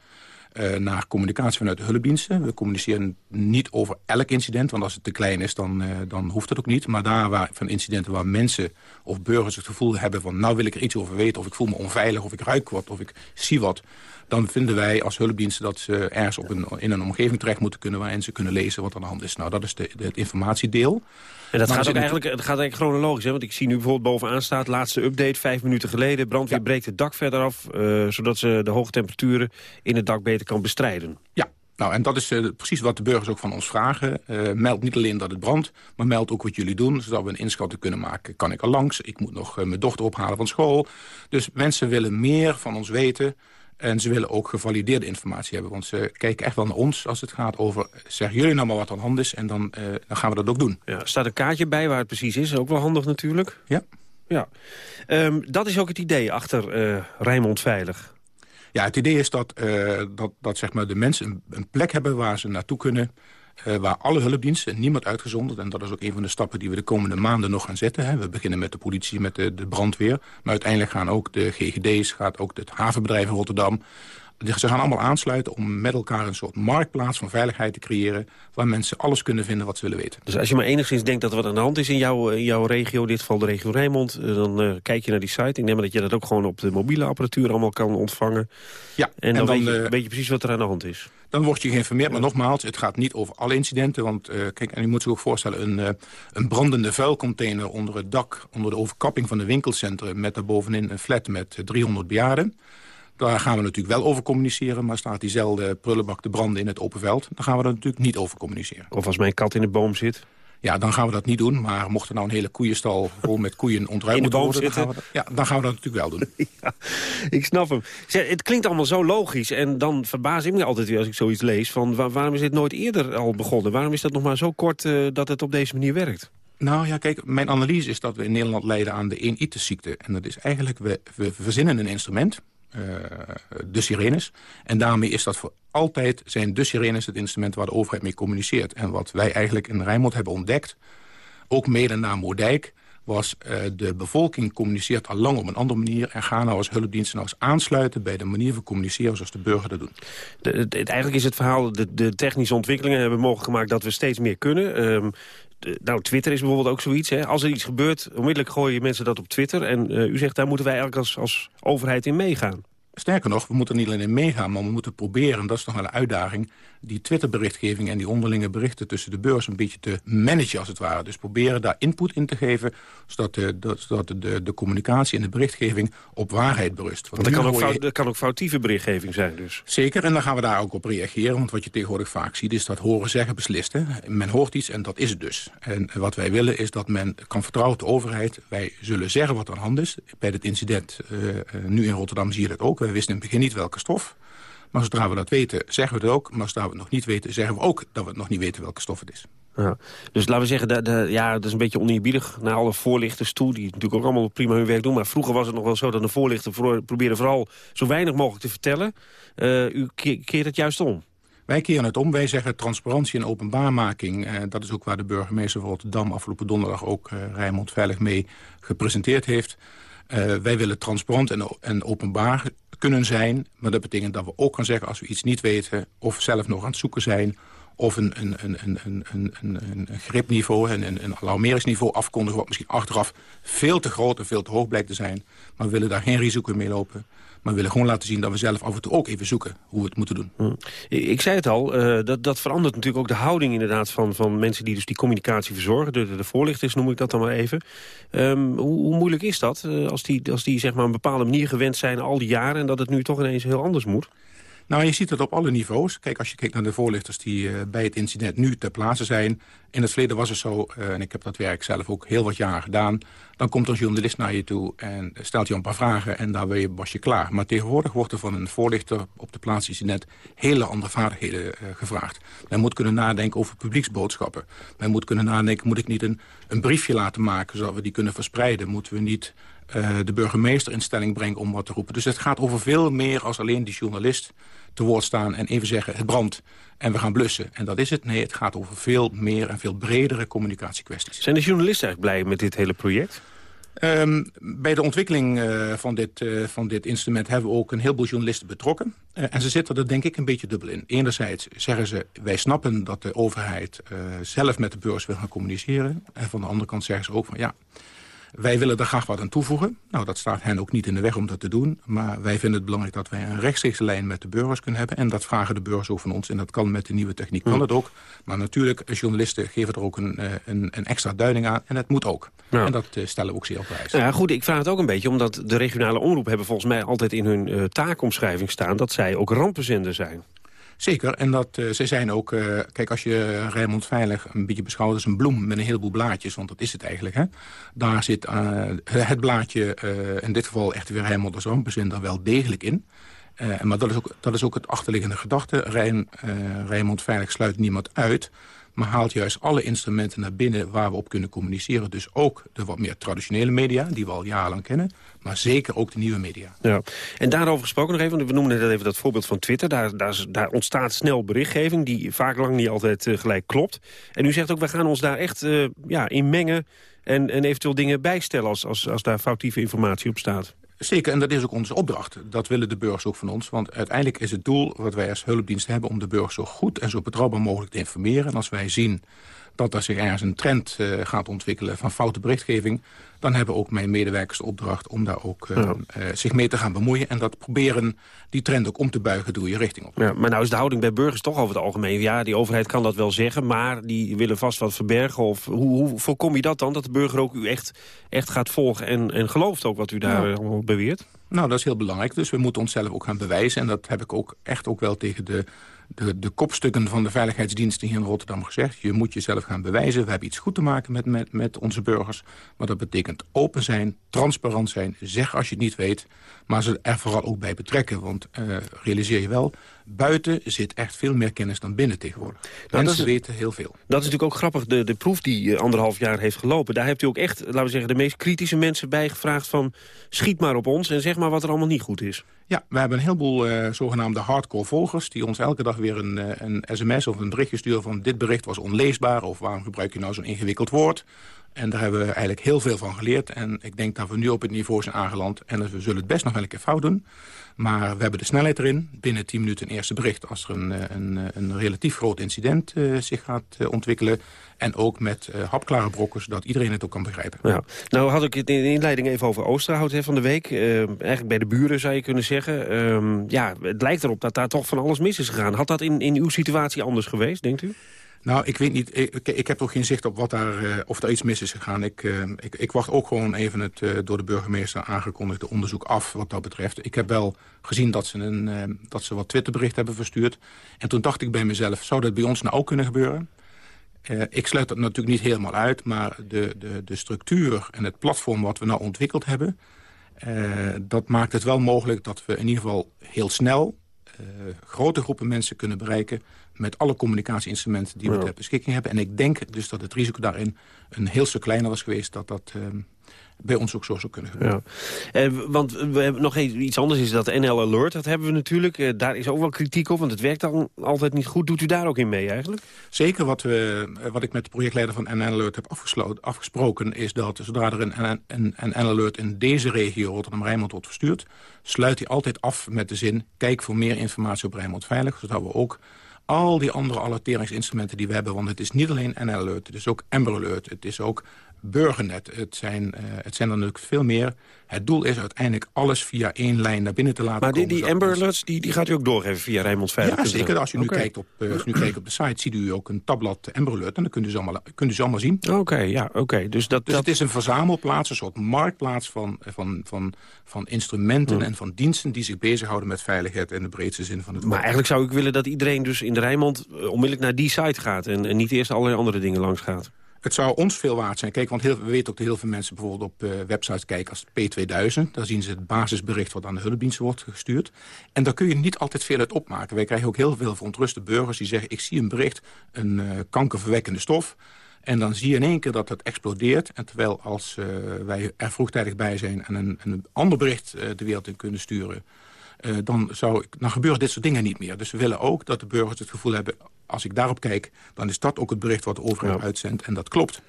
uh, naar communicatie vanuit de hulpdiensten. We communiceren niet over elk incident, want als het te klein is, dan, uh, dan hoeft het ook niet. Maar daar waar, van incidenten waar mensen of burgers het gevoel hebben van... nou wil ik er iets over weten, of ik voel me onveilig, of ik ruik wat, of ik zie wat... dan vinden wij als hulpdiensten dat ze ergens op een, in een omgeving terecht moeten kunnen... waarin ze kunnen lezen wat aan de hand is. Nou, dat is de, het informatiedeel.
En dat gaat ook eigenlijk, het gaat eigenlijk chronologisch, hè? want ik zie nu bijvoorbeeld bovenaan staat... laatste update, vijf minuten geleden, brandweer ja. breekt het dak verder af... Uh, zodat ze de hoge temperaturen in het dak beter kan bestrijden.
Ja, nou, en dat is uh, precies wat de burgers ook van ons vragen. Uh, meld niet alleen dat het brandt, maar meld ook wat jullie doen... zodat we een inschatting kunnen maken. Kan ik er langs? Ik moet nog uh, mijn dochter ophalen van school. Dus mensen willen meer van ons weten... En ze willen ook gevalideerde informatie hebben. Want ze kijken echt wel naar ons als het gaat over... zeggen jullie nou maar wat aan hand is en dan, uh, dan gaan we dat ook doen.
Ja, er staat een kaartje bij waar het precies is. Ook wel handig natuurlijk.
Ja.
ja. Um, dat is ook het idee achter uh, Rijnmond Veilig.
Ja, het idee is dat, uh, dat, dat zeg maar de mensen een, een plek hebben waar ze naartoe kunnen... Uh, waar alle hulpdiensten, niemand uitgezonderd... en dat is ook een van de stappen die we de komende maanden nog gaan zetten. Hè. We beginnen met de politie, met de, de brandweer. Maar uiteindelijk gaan ook de GGD's, gaat ook het havenbedrijf in Rotterdam... Ze gaan allemaal aansluiten om met elkaar een soort marktplaats van veiligheid te creëren... waar mensen alles kunnen vinden wat ze willen weten.
Dus als je maar enigszins denkt dat er wat aan de hand is in jouw, in jouw regio... in dit geval de regio Rijnmond, dan uh, kijk je naar die site. Ik neem dat je dat ook gewoon op de mobiele apparatuur allemaal kan ontvangen.
Ja,
en, en dan, dan weet, je, uh, weet je precies wat er aan de hand is.
Dan word je geïnformeerd, maar nogmaals, het gaat niet over alle incidenten. Want uh, kijk, en je moet zich ook voorstellen, een, uh, een brandende vuilcontainer onder het dak... onder de overkapping van een winkelcentrum... met daarbovenin een flat met 300 bejaarden Daar gaan we natuurlijk wel over communiceren. Maar staat diezelfde prullenbak te branden in het open veld... dan gaan we daar natuurlijk niet over communiceren.
Of als mijn kat in de boom zit?
Ja, dan gaan we dat niet doen. Maar mocht er nou een hele koeienstal vol met koeien ontruimd worden... Dan gaan we dat, ja, dan gaan we dat natuurlijk wel doen.
Ik snap hem. Zeg, het klinkt allemaal zo logisch. En dan verbaas ik me altijd weer als ik zoiets lees... van wa- waarom is dit nooit eerder al begonnen? Waarom is dat nog maar zo kort eh, dat het op deze manier werkt?
Nou ja, kijk, mijn analyse is dat we in Nederland lijden aan de 1-itis-ziekte. En dat is eigenlijk, we, we verzinnen een instrument, de sirenes. En daarmee is dat voor altijd, zijn de sirenes het instrument waar de overheid mee communiceert. En wat wij eigenlijk in Rijnmond hebben ontdekt, ook mede na Moerdijk was eh, de bevolking communiceert al lang op een andere manier... en gaan nou als hulpdiensten nou eens aansluiten bij de manier van communiceren zoals de burger dat doen.
Eigenlijk is het verhaal, de, de technische ontwikkelingen hebben mogelijk gemaakt dat we steeds meer kunnen. Ehm, nou, Twitter is bijvoorbeeld ook zoiets. Hè. Als er iets gebeurt, onmiddellijk gooien mensen dat op Twitter. En eh, u zegt, daar moeten wij eigenlijk als, als overheid in meegaan.
Sterker nog, we moeten er niet alleen in meegaan, maar we moeten proberen, dat is nog wel een uitdaging, die Twitter-berichtgeving en die onderlinge berichten tussen de beurs een beetje te managen als het ware. Dus proberen daar input in te geven, zodat de, dat- zodat de, de communicatie en de berichtgeving op waarheid berust.
Want er
nu
kan, ook fout, er kan ook foutieve berichtgeving zijn dus.
Zeker, en dan gaan we daar ook op reageren. Want wat je tegenwoordig vaak ziet, is dat horen zeggen beslist. Hè? Men hoort iets en dat is het dus. En wat wij willen is dat men kan vertrouwen op de overheid. Wij zullen zeggen wat er aan de hand is. Bij dit incident eh, eh, nu in Rotterdam zie je dat ook. Wij wisten in het begin niet welke stof. Maar zodra we dat weten, zeggen we het ook. Maar zodra we het nog niet weten, zeggen we ook dat we het nog niet weten welke stof het is.
Ja. Dus laten we zeggen, de, de- ja, dat is een beetje oneerbiedig naar alle voorlichters toe... die natuurlijk ook allemaal prima hun werk doen. Maar vroeger was het nog wel zo dat een voorlichter voor, probeerde vooral... zo weinig mogelijk te vertellen. Eh, u ke- keert het juist om.
Wij keren het om. Wij zeggen transparantie en openbaarmaking. Eh, dat is ook waar de burgemeester van Rotterdam afgelopen donderdag ook eh, Rijnmond Veilig mee gepresenteerd heeft. Eh, wij willen transparant en, en openbaar kunnen zijn. Maar dat betekent dat we ook gaan zeggen als we iets niet weten... of zelf nog aan het zoeken zijn... of een, een, een, een, een, een, gripniveau, een, een, een alarmeringsniveau afkondigen... wat misschien achteraf veel te groot en veel te hoog blijkt te zijn. Maar we willen daar geen risico mee lopen. Maar we willen gewoon laten zien dat we zelf af en toe ook even zoeken... hoe we het moeten doen.
Hm. Ik zei het al, eh, dat, dat verandert natuurlijk ook de houding inderdaad van, van mensen die dus die communicatie verzorgen. De, de, de voorlichters noem ik dat dan maar even. Ehm, hoe, hoe moeilijk is dat eh, als die, als die zeg maar een bepaalde manier gewend zijn al die jaren en dat het nu toch ineens heel anders moet?
Nou, je ziet het op alle niveaus. Kijk, als je kijkt naar de voorlichters die eh, bij het incident nu ter plaatse zijn. In het verleden was het zo, eh, en ik heb dat werk zelf ook heel wat jaren gedaan. Dan komt een journalist naar je toe en stelt je een paar vragen en daar ben je, was je klaar. Maar tegenwoordig wordt er van een voorlichter op de plaats incident hele andere vaardigheden eh, gevraagd. Men moet kunnen nadenken over publieksboodschappen. Men moet kunnen nadenken, moet ik niet een, een briefje laten maken zodat we die kunnen verspreiden? Moeten we niet eh, de burgemeester in stelling brengen om wat te roepen? Dus het gaat over veel meer als alleen die journalist te woord staan en even zeggen het brandt en we gaan blussen. En dat is het. Nee, het gaat over veel meer veel bredere communicatiekwesties.
Zijn de journalisten eigenlijk blij met dit hele project?
Ehm, bij de ontwikkeling eh, van, dit, eh, van dit instrument hebben we ook een heleboel journalisten betrokken. Eh, en ze zitten er denk ik een beetje dubbel in. Enerzijds zeggen ze, wij snappen dat de overheid zelf met de beurs wil gaan communiceren. En van de andere kant zeggen ze ook van ja, wij willen er graag wat aan toevoegen. Nou, dat staat hen ook niet in de weg om dat te doen. Maar wij vinden het belangrijk dat wij een rechtstreekse lijn met de burgers kunnen hebben. En dat vragen de burgers ook van ons. En dat kan met de nieuwe techniek, kan het ook. Maar natuurlijk, journalisten geven er ook een, eh, een, een extra duiding aan. En het moet ook.
Ja.
En dat eh, stellen we ook zeer op prijs.
Nou ja, goed, ik vraag het ook een beetje omdat de regionale omroep hebben volgens mij altijd in hun eh, taakomschrijving staan dat zij ook rampenzender zijn.
Zeker, en dat uh, ze zijn ook... Uh, kijk, als je Rijnmond Veilig een beetje beschouwt als een bloem... met een heleboel blaadjes, want dat is het eigenlijk. Hè? Daar zit uh, het blaadje, in dit geval echt weer Rijnmond als rampenzender... wel degelijk in. maar dat is, ook, dat is ook het achterliggende gedachte. Rijn, Veilig sluit niemand uit maar haalt juist alle instrumenten naar binnen waar we op kunnen communiceren. Dus ook de wat meer traditionele media, die we al jarenlang kennen... maar zeker ook de nieuwe media.
Ja. En daarover gesproken nog even, we noemen net even dat voorbeeld van Twitter. Daar, daar, ontstaat snel berichtgeving die vaak lang niet altijd uh, gelijk klopt. En u zegt ook, we gaan ons daar echt uh, ja, in mengen... En, en eventueel dingen bijstellen als, als, als daar foutieve informatie op staat.
Zeker, en dat is ook onze opdracht. Dat willen de burgers ook van ons. Want uiteindelijk is het doel wat wij als hulpdienst hebben... om de burgers zo goed en zo betrouwbaar mogelijk te informeren. En als wij zien dat er zich ergens een trend uh, gaat ontwikkelen van foute berichtgeving... dan hebben ook mijn medewerkers de opdracht om daar ook uh, ja. uh, zich mee te gaan bemoeien... en dat proberen die trend ook om te buigen door je richting op.
Ja, maar nou is de houding bij burgers toch over het algemeen... ja, die overheid kan dat wel zeggen, maar die willen vast wat verbergen. Of hoe, hoe voorkom je dat dan, dat de burger ook u echt, echt gaat volgen... en, en gelooft ook wat u daar beweert?
Nou, dat is heel belangrijk. Dus we moeten onszelf ook gaan bewijzen. En dat heb ik ook echt ook wel tegen de de, de kopstukken van de veiligheidsdiensten hier in Rotterdam gezegd. Je moet jezelf gaan bewijzen. We hebben iets goed te maken met, met, met onze burgers. Maar dat betekent open zijn, transparant zijn. Zeg als je het niet weet. Maar ze er vooral ook bij betrekken. Want uh, realiseer je wel, buiten zit echt veel meer kennis dan binnen tegenwoordig. Nou, Mensen weten heel veel.
Dat is natuurlijk ook grappig. De, de proef die uh, anderhalf jaar heeft gelopen... daar hebt u ook echt, laten we zeggen, de meest kritische mensen bij gevraagd van... schiet maar op ons en zeg maar wat er allemaal niet goed is.
Ja, we hebben een heleboel uh, zogenaamde hardcore volgers... die ons elke dag weer een, een sms of een berichtje sturen van... dit bericht was onleesbaar of waarom gebruik je nou zo'n ingewikkeld woord... En daar hebben we eigenlijk heel veel van geleerd. En ik denk dat we nu op het niveau zijn aangeland. En we zullen het best nog wel een keer fout doen. Maar we hebben de snelheid erin. Binnen 10 minuten een eerste bericht als er een, eh, een, eh, een relatief groot incident uh, zich gaat ontwikkelen. En ook met hapklare brokken, zodat iedereen het ook kan begrijpen.
Ja. Nou had ik het in de inleiding even over Oosterhout hè, van de week. eigenlijk bij de buren zou je kunnen zeggen. Ehm, ja, het lijkt erop dat daar toch van alles mis is gegaan. Had dat in, in uw situatie anders geweest, denkt u?
Nou, ik weet niet. Ik, ik heb toch geen zicht op wat daar, uh, of er iets mis is gegaan. Ik, uh, ik, ik, wacht ook gewoon even het uh, door de burgemeester aangekondigde onderzoek af wat dat betreft. Ik heb wel gezien dat ze, een, dat ze wat Twitterbericht hebben verstuurd. En toen dacht ik bij mezelf, zou dat bij ons nou ook kunnen gebeuren? ik sluit dat natuurlijk niet helemaal uit, maar de, de, de structuur en het platform wat we nou ontwikkeld hebben... dat maakt het wel mogelijk dat we in ieder geval heel snel grote groepen mensen kunnen bereiken met alle communicatieinstrumenten die we ter beschikking hebben. En ik denk dus dat het risico daarin een heel stuk kleiner was geweest... dat dat ehm, bij ons ook zo zou kunnen gebeuren.
Ja. Eh, want we hebben nog iets anders, is dat NL Alert. Dat hebben we natuurlijk. Eh, daar is ook wel kritiek op, want het werkt dan altijd niet goed. Doet u daar ook in mee eigenlijk?
Zeker. Wat, we, eh, wat ik met de projectleider van NL Alert heb afgesproken... is dat zodra er een, een, een NL Alert in deze regio Rotterdam-Rijnmond wordt verstuurd... sluit hij altijd af met de zin... kijk voor meer informatie op Rijnmond Veilig, zodat we ook al die andere alerteringsinstrumenten die we hebben. Want het is niet alleen NL Alert, het is ook Amber Alert, het is ook Burgernet. Het zijn, uh, het zijn er natuurlijk veel meer. Het doel is uiteindelijk alles via één lijn naar binnen te laten
maar
komen.
Maar die, die Amber Alerts, die, die gaat u ook doorgeven via Rijnmond Veilig?
Ja, zeker. Als u, nu kijkt op, als u nu kijkt op de site, ziet u ook een tabblad Amber Alert. En dan kunt u ze allemaal, kunt u ze allemaal zien.
Oké, ja, oké. Dus, dat,
dus
dat...
het is een verzamelplaats, een soort marktplaats van, van, van, van instrumenten en van diensten... die zich bezighouden met veiligheid in de breedste zin van het woord.
Maar eigenlijk zou ik willen dat iedereen dus in de Rijnmond eh, onmiddellijk naar die site gaat... en, en niet eerst allerlei andere dingen langs gaat.
Het zou ons veel waard zijn. Kijk, want heel, we weten ook dat heel veel mensen bijvoorbeeld op uh, websites kijken als P2000. Daar zien ze het basisbericht wat aan de hulpdiensten wordt gestuurd. En daar kun je niet altijd veel uit opmaken. Wij krijgen ook heel veel verontruste burgers die zeggen... ik zie een bericht, een uh, kankerverwekkende stof... En dan zie je in één keer dat het explodeert. En terwijl als uh, wij er vroegtijdig bij zijn... en een, een ander bericht de wereld in kunnen sturen... Dan, zou, dan gebeuren dit soort dingen niet meer. Dus we willen ook dat de burgers het gevoel hebben... als ik daarop kijk, dan is dat ook het bericht wat de overheid ja. uitzendt. En dat klopt.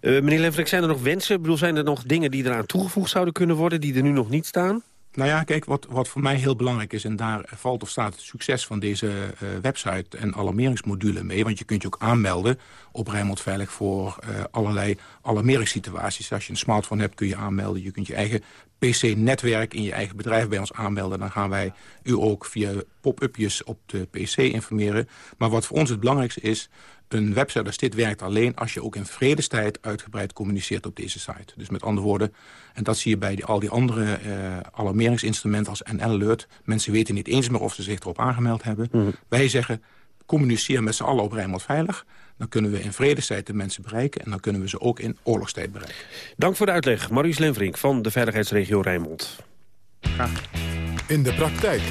Uh, meneer Levrik, zijn er nog wensen? Ik bedoel, zijn er nog dingen die eraan toegevoegd zouden kunnen worden... die er nu nog niet staan?
Nou ja, kijk, wat, wat voor mij heel belangrijk is... en daar valt of staat het succes van deze uh, website en alarmeringsmodule mee... want je kunt je ook aanmelden op Rijnmond Veilig voor uh, allerlei alarmeringssituaties. Als je een smartphone hebt kun je aanmelden. Je kunt je eigen PC-netwerk in je eigen bedrijf bij ons aanmelden. Dan gaan wij u ook via pop-upjes op de PC informeren. Maar wat voor ons het belangrijkste is... een website als dit werkt alleen als je ook in vredestijd uitgebreid communiceert op deze site. Dus met andere woorden, en dat zie je bij die, al die andere uh, alarmeringsinstrumenten als NL Alert. Mensen weten niet eens meer of ze zich erop aangemeld hebben. Mm. Wij zeggen, communiceer met z'n allen op Rijnmond Veilig dan kunnen we in vredestijd de mensen bereiken... en dan kunnen we ze ook in oorlogstijd bereiken.
Dank voor de uitleg, Maurice Lenvrink van de Veiligheidsregio Rijnmond.
Graag.
In de praktijk.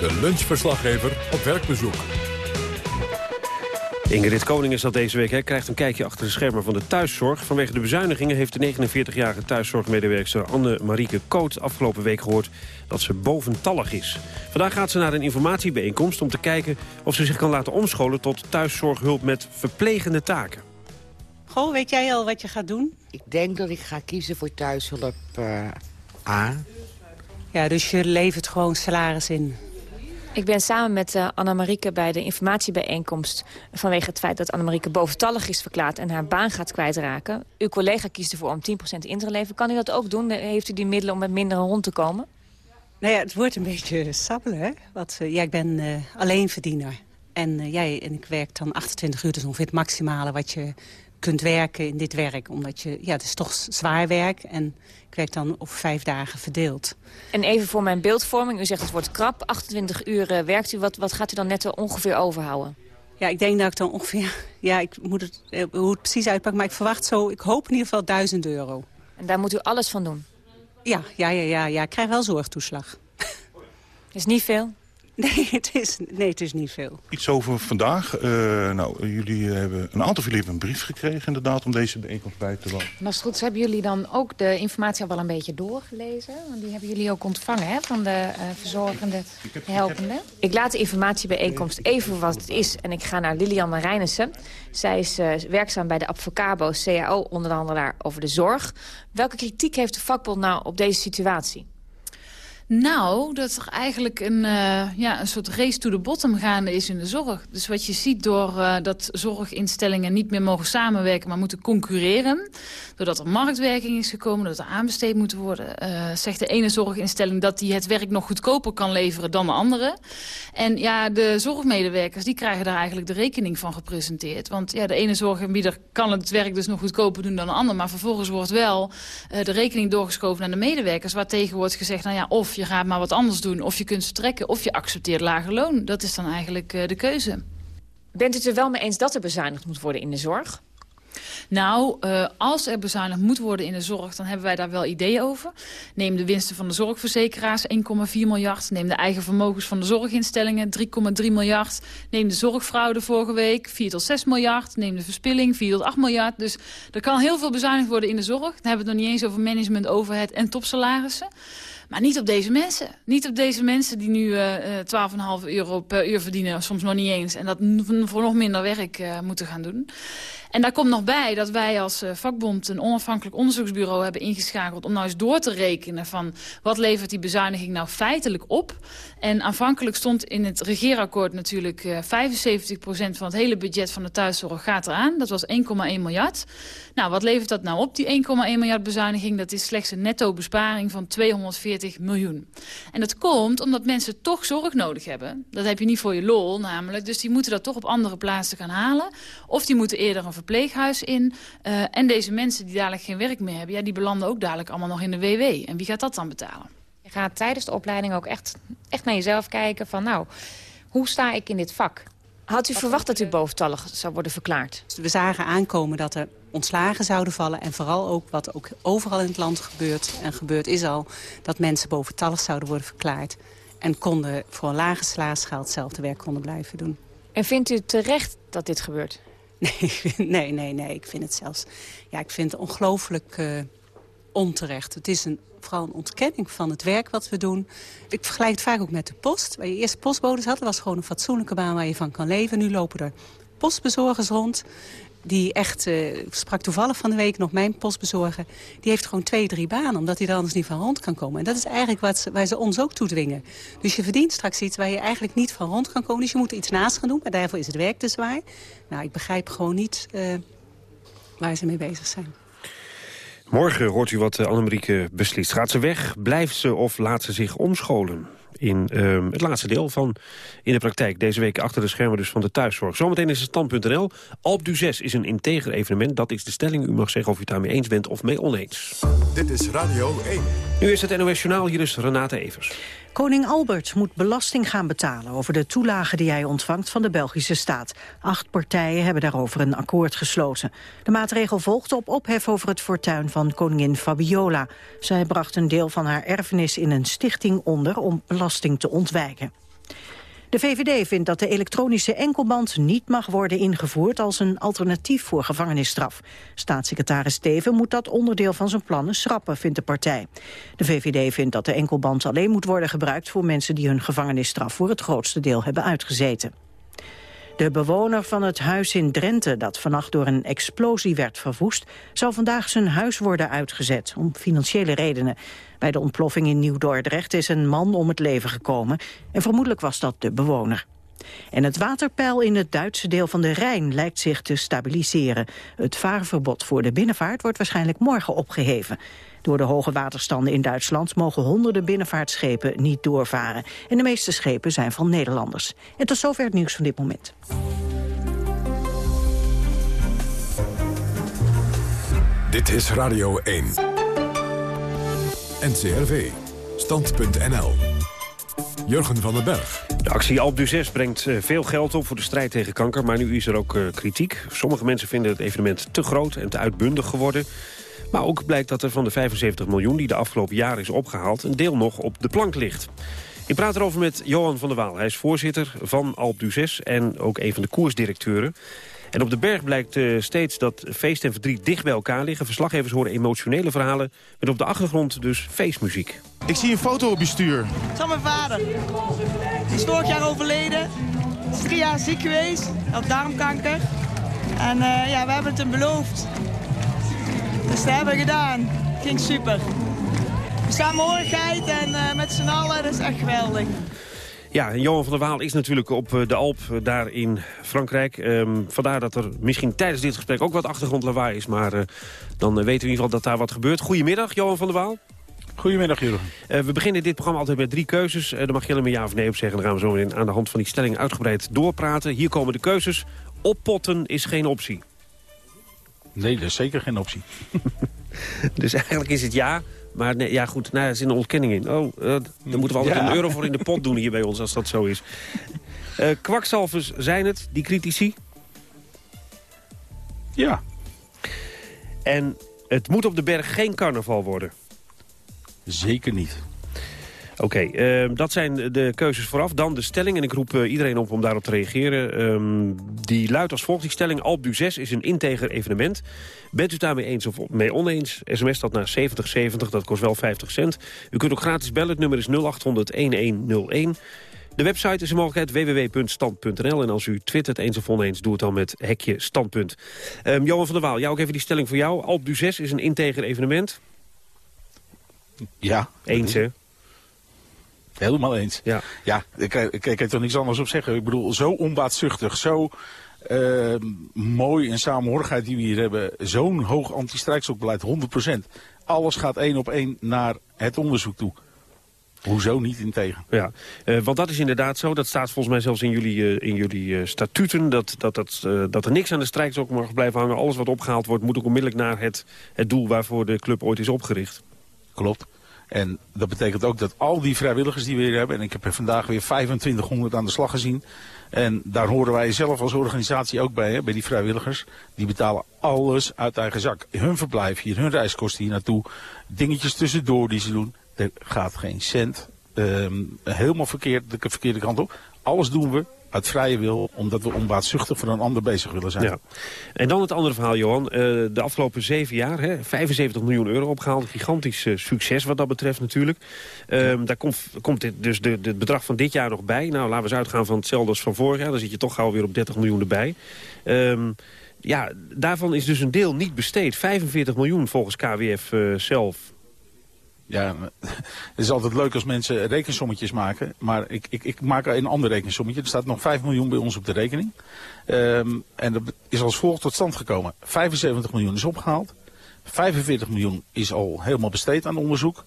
De lunchverslaggever op werkbezoek.
Ingrid Koning is dat deze week. Hij krijgt een kijkje achter de schermen van de thuiszorg. Vanwege de bezuinigingen heeft de 49-jarige thuiszorgmedewerker Anne-Marieke Koot afgelopen week gehoord dat ze boventallig is. Vandaag gaat ze naar een informatiebijeenkomst om te kijken of ze zich kan laten omscholen tot thuiszorghulp met verplegende taken.
Goh, weet jij al wat je gaat doen?
Ik denk dat ik ga kiezen voor thuishulp uh, A.
Ja, dus je levert gewoon salaris in.
Ik ben samen met uh, Anna-Marieke bij de informatiebijeenkomst... vanwege het feit dat Anna-Marieke boventallig is verklaard... en haar baan gaat kwijtraken. Uw collega kiest ervoor om 10% in te leveren. Kan u dat ook doen? Heeft u die middelen om met minder rond te komen?
Nou ja, het wordt een beetje sabbelen, hè? Want uh, ja, ik ben alleenverdiener. En jij en ik werk dan 28 uur, dus ongeveer het maximale wat je kunt werken in dit werk. Omdat je, ja, het is toch zwaar werk en ik werk dan op vijf dagen verdeeld.
En even voor mijn beeldvorming. U zegt het wordt krap. 28 uur eh, werkt u. Wat, wat gaat u dan net ongeveer overhouden?
Ja, ik denk dat ik dan ongeveer... Ja, ik moet het, eh, hoe het precies uitpakt, maar ik verwacht zo... Ik hoop in ieder geval 1000 euro.
En daar moet u alles van doen?
Ja, ja, ja, ja, ja. ik krijg wel zorgtoeslag.
Is niet veel?
Nee het, is, nee, het is niet veel.
Iets over vandaag. Uh, nou, jullie hebben, een aantal van jullie hebben een brief gekregen inderdaad om deze bijeenkomst bij te wonen.
En als het goed is, hebben jullie dan ook de informatie al wel een beetje doorgelezen? Want die hebben jullie ook ontvangen hè, van de uh, verzorgende, helpende.
Ik laat de informatiebijeenkomst even wat het is en ik ga naar Lilian Marijnissen. Zij is uh, werkzaam bij de Advocabo CAO, onderhandelaar over de zorg. Welke kritiek heeft de vakbond nou op deze situatie?
Nou, dat er eigenlijk een, uh, ja, een soort race to the bottom gaande is in de zorg. Dus wat je ziet door uh, dat zorginstellingen niet meer mogen samenwerken... maar moeten concurreren. Doordat er marktwerking is gekomen, dat er aanbesteed moet worden... Uh, zegt de ene zorginstelling dat die het werk nog goedkoper kan leveren dan de andere. En ja, de zorgmedewerkers die krijgen daar eigenlijk de rekening van gepresenteerd. Want ja, de ene zorgaanbieder kan het werk dus nog goedkoper doen dan de ander... maar vervolgens wordt wel de rekening doorgeschoven naar de medewerkers... waar tegen wordt gezegd, nou ja, of je gaat maar wat anders doen. Of je kunt vertrekken, of je accepteert lager loon. Dat is dan eigenlijk uh, de keuze.
Bent u het er wel mee eens dat er bezuinigd moet worden in de zorg?
Nou, uh, als er bezuinigd moet worden in de zorg, dan hebben wij daar wel ideeën over. Neem de winsten van de zorgverzekeraars, 1,4 miljard. Neem de eigen vermogens van de zorginstellingen, 3,3 miljard. Neem de zorgfraude vorige week, 4 tot 6 miljard. Neem de verspilling, 4 tot 8 miljard. Dus er kan heel veel bezuinigd worden in de zorg. Dan hebben we het nog niet eens over management, overhead en topsalarissen. Maar niet op deze mensen. Niet op deze mensen die nu uh, 12,5 euro per uur verdienen. Soms nog niet eens. En dat voor nog minder werk uh, moeten gaan doen. En daar komt nog bij dat wij als uh, vakbond een onafhankelijk onderzoeksbureau hebben ingeschakeld... om nou eens door te rekenen van wat levert die bezuiniging nou feitelijk op. En aanvankelijk stond in het regeerakkoord natuurlijk uh, 75% van het hele budget van de thuiszorg gaat eraan. Dat was 1,1 miljard. Nou, wat levert dat nou op, die 1,1 miljard bezuiniging? Dat is slechts een netto besparing van 240 miljoen. En dat komt omdat mensen toch zorg nodig hebben. Dat heb je niet voor je lol namelijk. Dus die moeten dat toch op andere plaatsen gaan halen. Of die moeten eerder een verpleeghuis in. Uh, en deze mensen die dadelijk geen werk meer hebben... Ja, die belanden ook dadelijk allemaal nog in de WW. En wie gaat dat dan betalen?
Je gaat tijdens de opleiding ook echt, echt naar jezelf kijken van... nou, hoe sta ik in dit vak?
Had u verwacht dat u boventallig zou worden verklaard?
We zagen aankomen dat er ontslagen zouden vallen. En vooral ook wat ook overal in het land gebeurt en gebeurd is al... dat mensen boventallig zouden worden verklaard. En konden voor een lage salarisgeld hetzelfde werk konden blijven doen.
En vindt u terecht dat dit gebeurt?
Nee, nee, nee, nee. Ik vind het zelfs... Ja, ik vind het ongelooflijk uh, onterecht. Het is een, vooral een ontkenning van het werk wat we doen. Ik vergelijk het vaak ook met de post. Waar je eerst postbodes had, dat was gewoon een fatsoenlijke baan waar je van kan leven. Nu lopen er postbezorgers rond die echt, uh, sprak toevallig van de week nog mijn postbezorger... die heeft gewoon twee, drie banen, omdat hij er anders niet van rond kan komen. En dat is eigenlijk wat ze, waar ze ons ook toedwingen. Dus je verdient straks iets waar je eigenlijk niet van rond kan komen. Dus je moet iets naast gaan doen, maar daarvoor is het werk te zwaar. Nou, ik begrijp gewoon niet uh, waar ze mee bezig zijn.
Morgen hoort u wat Annemarieke beslist. Gaat ze weg, blijft ze of laat ze zich omscholen? In uh, het laatste deel van In de Praktijk. Deze week achter de schermen dus van de thuiszorg. Zometeen is het stand.nl. Alp du 6 is een integer evenement. Dat is de stelling. U mag zeggen of u het daarmee eens bent of mee oneens.
Dit is Radio 1.
Nu is het NOS Journaal. Hier is Renate Evers.
Koning Albert moet belasting gaan betalen over de toelagen die hij ontvangt van de Belgische staat. Acht partijen hebben daarover een akkoord gesloten. De maatregel volgde op ophef over het fortuin van koningin Fabiola. Zij bracht een deel van haar erfenis in een stichting onder om belasting te ontwijken. De VVD vindt dat de elektronische enkelband niet mag worden ingevoerd als een alternatief voor gevangenisstraf. Staatssecretaris Steven moet dat onderdeel van zijn plannen schrappen, vindt de partij. De VVD vindt dat de enkelband alleen moet worden gebruikt voor mensen die hun gevangenisstraf voor het grootste deel hebben uitgezeten. De bewoner van het huis in Drenthe, dat vannacht door een explosie werd verwoest, zou vandaag zijn huis worden uitgezet, om financiële redenen. Bij de ontploffing in Nieuw-Dordrecht is een man om het leven gekomen en vermoedelijk was dat de bewoner. En het waterpeil in het Duitse deel van de Rijn lijkt zich te stabiliseren. Het vaarverbod voor de binnenvaart wordt waarschijnlijk morgen opgeheven. Door de hoge waterstanden in Duitsland mogen honderden binnenvaartschepen niet doorvaren. En de meeste schepen zijn van Nederlanders. En tot zover het nieuws van dit moment.
Dit is Radio 1. NCRV. Stand.nl. Jurgen van den Berg.
De actie Alp du 6 brengt eh, veel geld op voor de strijd tegen kanker... maar nu is er ook eh, kritiek. Sommige mensen vinden het evenement te groot en te uitbundig geworden. Maar ook blijkt dat er van de 75 miljoen die de afgelopen jaren is opgehaald... een deel nog op de plank ligt. Ik praat erover met Johan van der Waal. Hij is voorzitter van Alp du 6 en ook een van de koersdirecteuren. En op de berg blijkt uh, steeds dat feest en verdriet dicht bij elkaar liggen. Verslaggevers horen emotionele verhalen met op de achtergrond dus feestmuziek.
Ik zie een foto op je stuur.
Van mijn vader. Die is vorig jaar overleden. Is drie jaar ziek geweest. Had darmkanker. En uh, ja, we hebben het hem beloofd. Dus dat hebben we gedaan. Ging super. Samenhorigheid en uh, met z'n allen, dat is echt geweldig.
Ja, Johan van der Waal is natuurlijk op de Alp daar in Frankrijk. Um, vandaar dat er misschien tijdens dit gesprek ook wat achtergrondlawaai is. Maar uh, dan weten we in ieder geval dat daar wat gebeurt. Goedemiddag, Johan van der Waal.
Goedemiddag, Jurgen.
Uh, we beginnen dit programma altijd met drie keuzes. Uh, daar mag je alleen maar ja of nee op zeggen. Dan gaan we zo meteen aan de hand van die stelling uitgebreid doorpraten. Hier komen de keuzes. Oppotten is geen optie.
Nee, dat is zeker geen optie.
dus eigenlijk is het ja, maar nee, ja goed, nou, er zit een ontkenning in. Oh, uh, daar moeten we altijd
Ja.
een euro voor in de pot doen hier bij ons, als dat zo is. Uh, kwakzalvers zijn het, die critici?
Ja.
En het moet op de berg geen carnaval worden?
Zeker niet.
Oké, okay, uh, dat zijn de keuzes vooraf. Dan de stelling, en ik roep uh, iedereen op om daarop te reageren. Um, die luidt als volgt, die stelling. Alp du 6 is een integer evenement. Bent u daarmee eens of mee oneens? SMS dat naar 7070, dat kost wel 50 cent. U kunt ook gratis bellen, het nummer is 0800-1101. De website is een mogelijkheid www.stand.nl. En als u twittert eens of oneens, doe het dan met hekje standpunt. Um, Johan van der Waal, jou ook even die stelling voor jou. Alp du 6 is een integer evenement.
Ja.
Eens, hè?
Helemaal eens.
Ja,
ja ik, ik, ik kan er niks anders op zeggen. Ik bedoel, zo onbaatzuchtig, zo uh, mooi en samenhorigheid die we hier hebben. Zo'n hoog anti-strijkstokbeleid, 100%. Alles gaat één op één naar het onderzoek toe. Hoezo niet in tegen?
Ja, uh, want dat is inderdaad zo. Dat staat volgens mij zelfs in jullie, uh, in jullie statuten. Dat, dat, dat, dat er niks aan de strijkstok mag blijven hangen. Alles wat opgehaald wordt moet ook onmiddellijk naar het, het doel waarvoor de club ooit is opgericht.
Klopt. En dat betekent ook dat al die vrijwilligers die we hier hebben... en ik heb er vandaag weer 2500 aan de slag gezien... en daar horen wij zelf als organisatie ook bij, hè, bij die vrijwilligers... die betalen alles uit eigen zak. Hun verblijf hier, hun reiskosten hier naartoe... dingetjes tussendoor die ze doen. Er gaat geen cent um, helemaal verkeerd, de verkeerde kant op. Alles doen we uit vrije wil, omdat we onbaatzuchtig voor een ander bezig willen zijn.
Ja. En dan het andere verhaal, Johan. Uh, de afgelopen zeven jaar, hè, 75 miljoen euro opgehaald. Gigantisch uh, succes wat dat betreft natuurlijk. Um, daar komt, komt dit, dus de, het bedrag van dit jaar nog bij. Nou, laten we eens uitgaan van hetzelfde als van vorig jaar. Dan zit je toch gauw weer op 30 miljoen erbij. Um, ja, daarvan is dus een deel niet besteed. 45 miljoen volgens KWF uh, zelf.
Ja, het is altijd leuk als mensen rekensommetjes maken. Maar ik, ik, ik maak een ander rekensommetje. Er staat nog 5 miljoen bij ons op de rekening. Um, en dat is als volgt tot stand gekomen. 75 miljoen is opgehaald. 45 miljoen is al helemaal besteed aan onderzoek.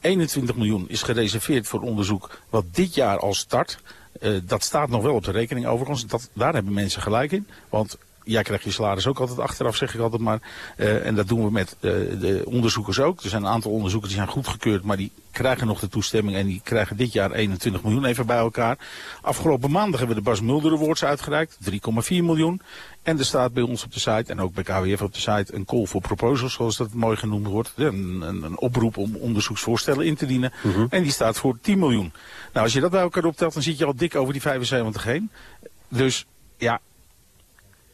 21 miljoen is gereserveerd voor onderzoek wat dit jaar al start. Uh, dat staat nog wel op de rekening overigens. Dat, daar hebben mensen gelijk in. Want jij krijgt je salaris ook altijd achteraf, zeg ik altijd maar. Uh, en dat doen we met uh, de onderzoekers ook. Er zijn een aantal onderzoekers die zijn goedgekeurd, maar die krijgen nog de toestemming. En die krijgen dit jaar 21 miljoen even bij elkaar. Afgelopen maandag hebben we de Bas Mulder Awards uitgereikt. 3,4 miljoen. En er staat bij ons op de site, en ook bij KWF op de site, een call for proposals, zoals dat mooi genoemd wordt. Een, een, een oproep om onderzoeksvoorstellen in te dienen. Uh -huh. En die staat voor 10 miljoen. Nou, als je dat bij elkaar optelt, dan zit je al dik over die 75 heen. Dus ja,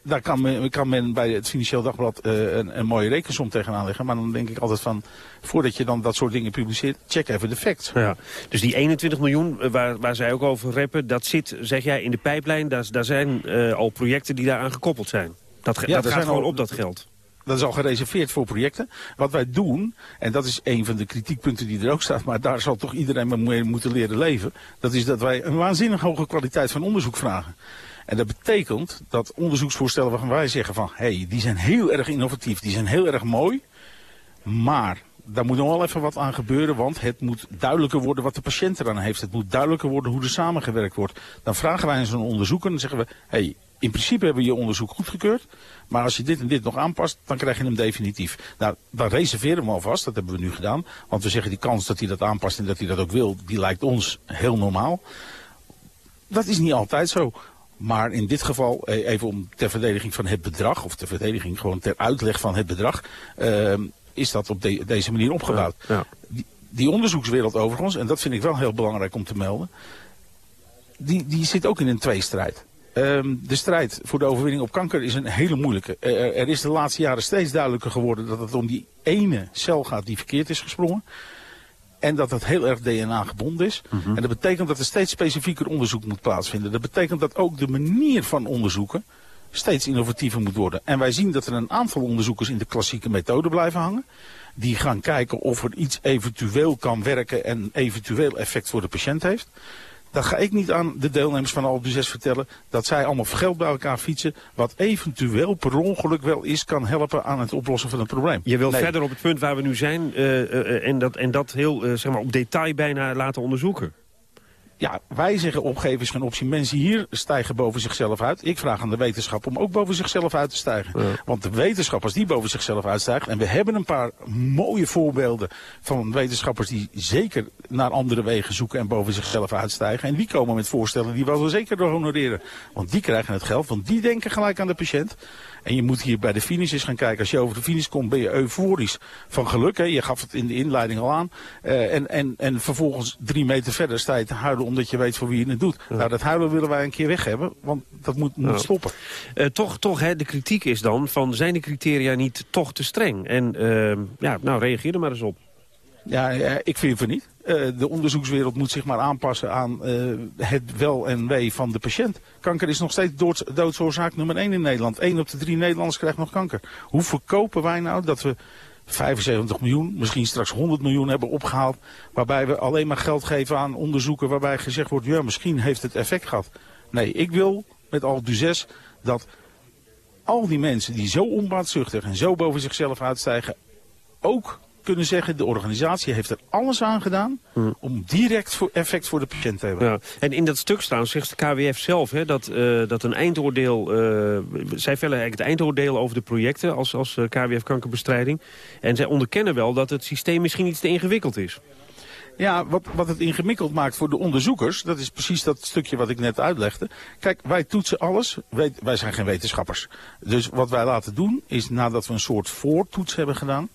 daar kan men, kan men bij het Financieel Dagblad uh, een, een, mooie rekensom tegenaan leggen. Maar dan denk ik altijd van, voordat je dan dat soort dingen publiceert, check even de facts.
Ja, dus die 21 miljoen waar, waar zij ook over rappen, dat zit, zeg jij, in de pijplijn. Daar, daar zijn uh, al projecten die daaraan gekoppeld zijn. Dat,
ja,
dat gaat gewoon al, op dat geld.
Dat is al gereserveerd voor projecten. Wat wij doen, en dat is een van de kritiekpunten die er ook staat... maar daar zal toch iedereen mee moeten leren leven... dat is dat wij een waanzinnig hoge kwaliteit van onderzoek vragen. En dat betekent dat onderzoeksvoorstellen waarvan wij zeggen van... hé, hey, die zijn heel erg innovatief, die zijn heel erg mooi... maar daar moet nog wel even wat aan gebeuren... want het moet duidelijker worden wat de patiënt eraan heeft. Het moet duidelijker worden hoe er samengewerkt wordt. Dan vragen wij aan zo'n onderzoeker en dan zeggen we... hey, in principe hebben we je onderzoek goedgekeurd. Maar als je dit en dit nog aanpast, dan krijg je hem definitief. Nou, dan reserveren we alvast. Dat hebben we nu gedaan. Want we zeggen die kans dat hij dat aanpast en dat hij dat ook wil, die lijkt ons heel normaal. Dat is niet altijd zo. Maar in dit geval, eh, even om ter verdediging van het bedrag, of ter verdediging gewoon ter uitleg van het bedrag, uh, is dat op de, deze manier opgebouwd.
Ja.
Die, die, onderzoekswereld overigens, en dat vind ik wel heel belangrijk om te melden, die, die zit ook in een tweestrijd. Um, de strijd voor de overwinning op kanker is een hele moeilijke. Er, er is de laatste jaren steeds duidelijker geworden dat het om die ene cel gaat die verkeerd is gesprongen. En dat het heel erg DNA gebonden is.
Mhm.
En dat betekent dat er steeds specifieker onderzoek moet plaatsvinden. Dat betekent dat ook de manier van onderzoeken steeds innovatiever moet worden. En wij zien dat er een aantal onderzoekers in de klassieke methode blijven hangen. Die gaan kijken of er iets eventueel kan werken en eventueel effect voor de patiënt heeft. Dan ga ik niet aan de deelnemers van Alpe 6 vertellen dat zij allemaal geld bij elkaar fietsen. Wat eventueel per ongeluk wel is kan helpen aan het oplossen van een probleem.
Je wil
Nee.
verder op het punt waar we nu zijn eh, eh, en, dat, en dat heel eh, zeg maar op detail bijna laten onderzoeken.
Ja, wij zeggen opgeven is geen optie. Mensen hier stijgen boven zichzelf uit. Ik vraag aan de wetenschap om ook boven zichzelf uit te stijgen. Want de wetenschappers die boven zichzelf uitstijgen... en we hebben een paar mooie voorbeelden van wetenschappers... die zeker naar andere wegen zoeken en boven zichzelf uitstijgen. En die komen met voorstellen die we wel zeker door honoreren. Want die krijgen het geld, want die denken gelijk aan de patiënt. En je moet hier bij de finish eens gaan kijken. Als je over de finish komt ben je euforisch van geluk. Hè? Je gaf het in de inleiding al aan. Eh, en, en, en vervolgens drie meter verder sta je te huilen omdat je weet voor wie je het doet. Nou, dat huilen willen wij een keer weg hebben, want dat moet, moet
Ja.
stoppen.
Eh, toch, toch hè, de kritiek is dan van zijn de criteria niet toch te streng? En eh, ja, nou reageer er maar eens op.
Ja, ik vind van niet. Eh, de onderzoekswereld moet zich maar aanpassen aan eh, het wel en wee van de patiënt. Kanker is nog steeds dood, doodsoorzaak nummer 1 in Nederland. 1 op de 3 Nederlanders krijgt nog kanker. Hoe verkopen wij nou dat we 75 miljoen, misschien straks 100 miljoen hebben opgehaald... waarbij we alleen maar geld geven aan onderzoeken waarbij gezegd wordt... ja, misschien heeft het effect gehad. Nee, ik wil met al du 6 dat al die mensen die zo onbaatzuchtig en zo boven zichzelf uitstijgen... ook kunnen zeggen, de organisatie heeft er alles aan gedaan... om direct voor effect voor de patiënt te hebben.
Ja. En in dat stuk staan zegt de KWF zelf hè, dat, eh, dat een eindoordeel... eh, zij vellen eigenlijk het eindoordeel over de projecten als, als eh, KWF kankerbestrijding. En zij onderkennen wel dat het systeem misschien iets te ingewikkeld is.
Ja, wat, wat het ingewikkeld maakt voor de onderzoekers, dat is precies dat stukje wat ik net uitlegde. Kijk, wij toetsen alles, wij, wij zijn geen wetenschappers. Dus wat wij laten doen, is nadat we een soort voortoets hebben gedaan,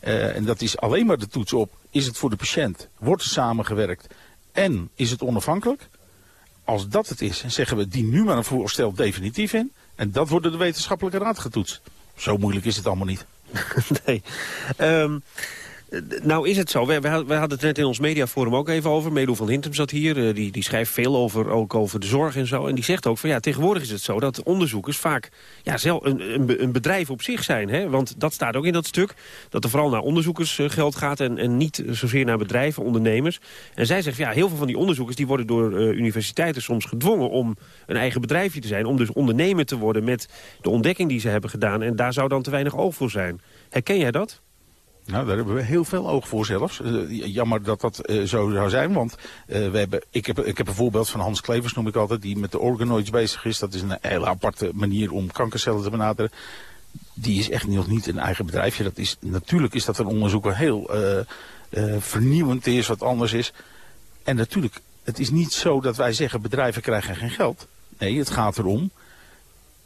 eh, en dat is alleen maar de toets op, is het voor de patiënt, wordt er samengewerkt en is het onafhankelijk? Als dat het is, zeggen we, die nu maar een voorstel definitief in, en dat wordt door de wetenschappelijke raad getoetst. Zo moeilijk is het allemaal niet.
nee. Ehm, nou is het zo, wij, wij hadden het net in ons mediaforum ook even over. Medo van Hintem zat hier, eh, die, die schrijft veel over, ook over de zorg en zo. En die zegt ook van ja, tegenwoordig is het zo dat onderzoekers vaak ja, zelf een, een, een bedrijf op zich zijn. Hè? Want dat staat ook in dat stuk, dat er vooral naar onderzoekers eh, geld gaat... En, en niet zozeer naar bedrijven, ondernemers. En zij zegt, ja, heel veel van die onderzoekers... die worden door eh, universiteiten soms gedwongen om een eigen bedrijfje te zijn. Om dus ondernemer te worden met de ontdekking die ze hebben gedaan. En daar zou dan te weinig oog voor zijn. Herken jij dat?
Nou, daar hebben we heel veel oog voor zelfs. Eh, jammer dat dat eh, zo zou zijn, want eh, we hebben, ik, heb, ik heb een voorbeeld van Hans Klevers, noem ik altijd, die met de organoids bezig is. Dat is een hele aparte manier om kankercellen te benaderen. Die is echt nog niet een eigen bedrijfje. Dat is, natuurlijk is dat een onderzoek wat heel vernieuwend is, wat anders is. En natuurlijk, het is niet zo dat wij zeggen bedrijven krijgen geen geld. Nee, het gaat erom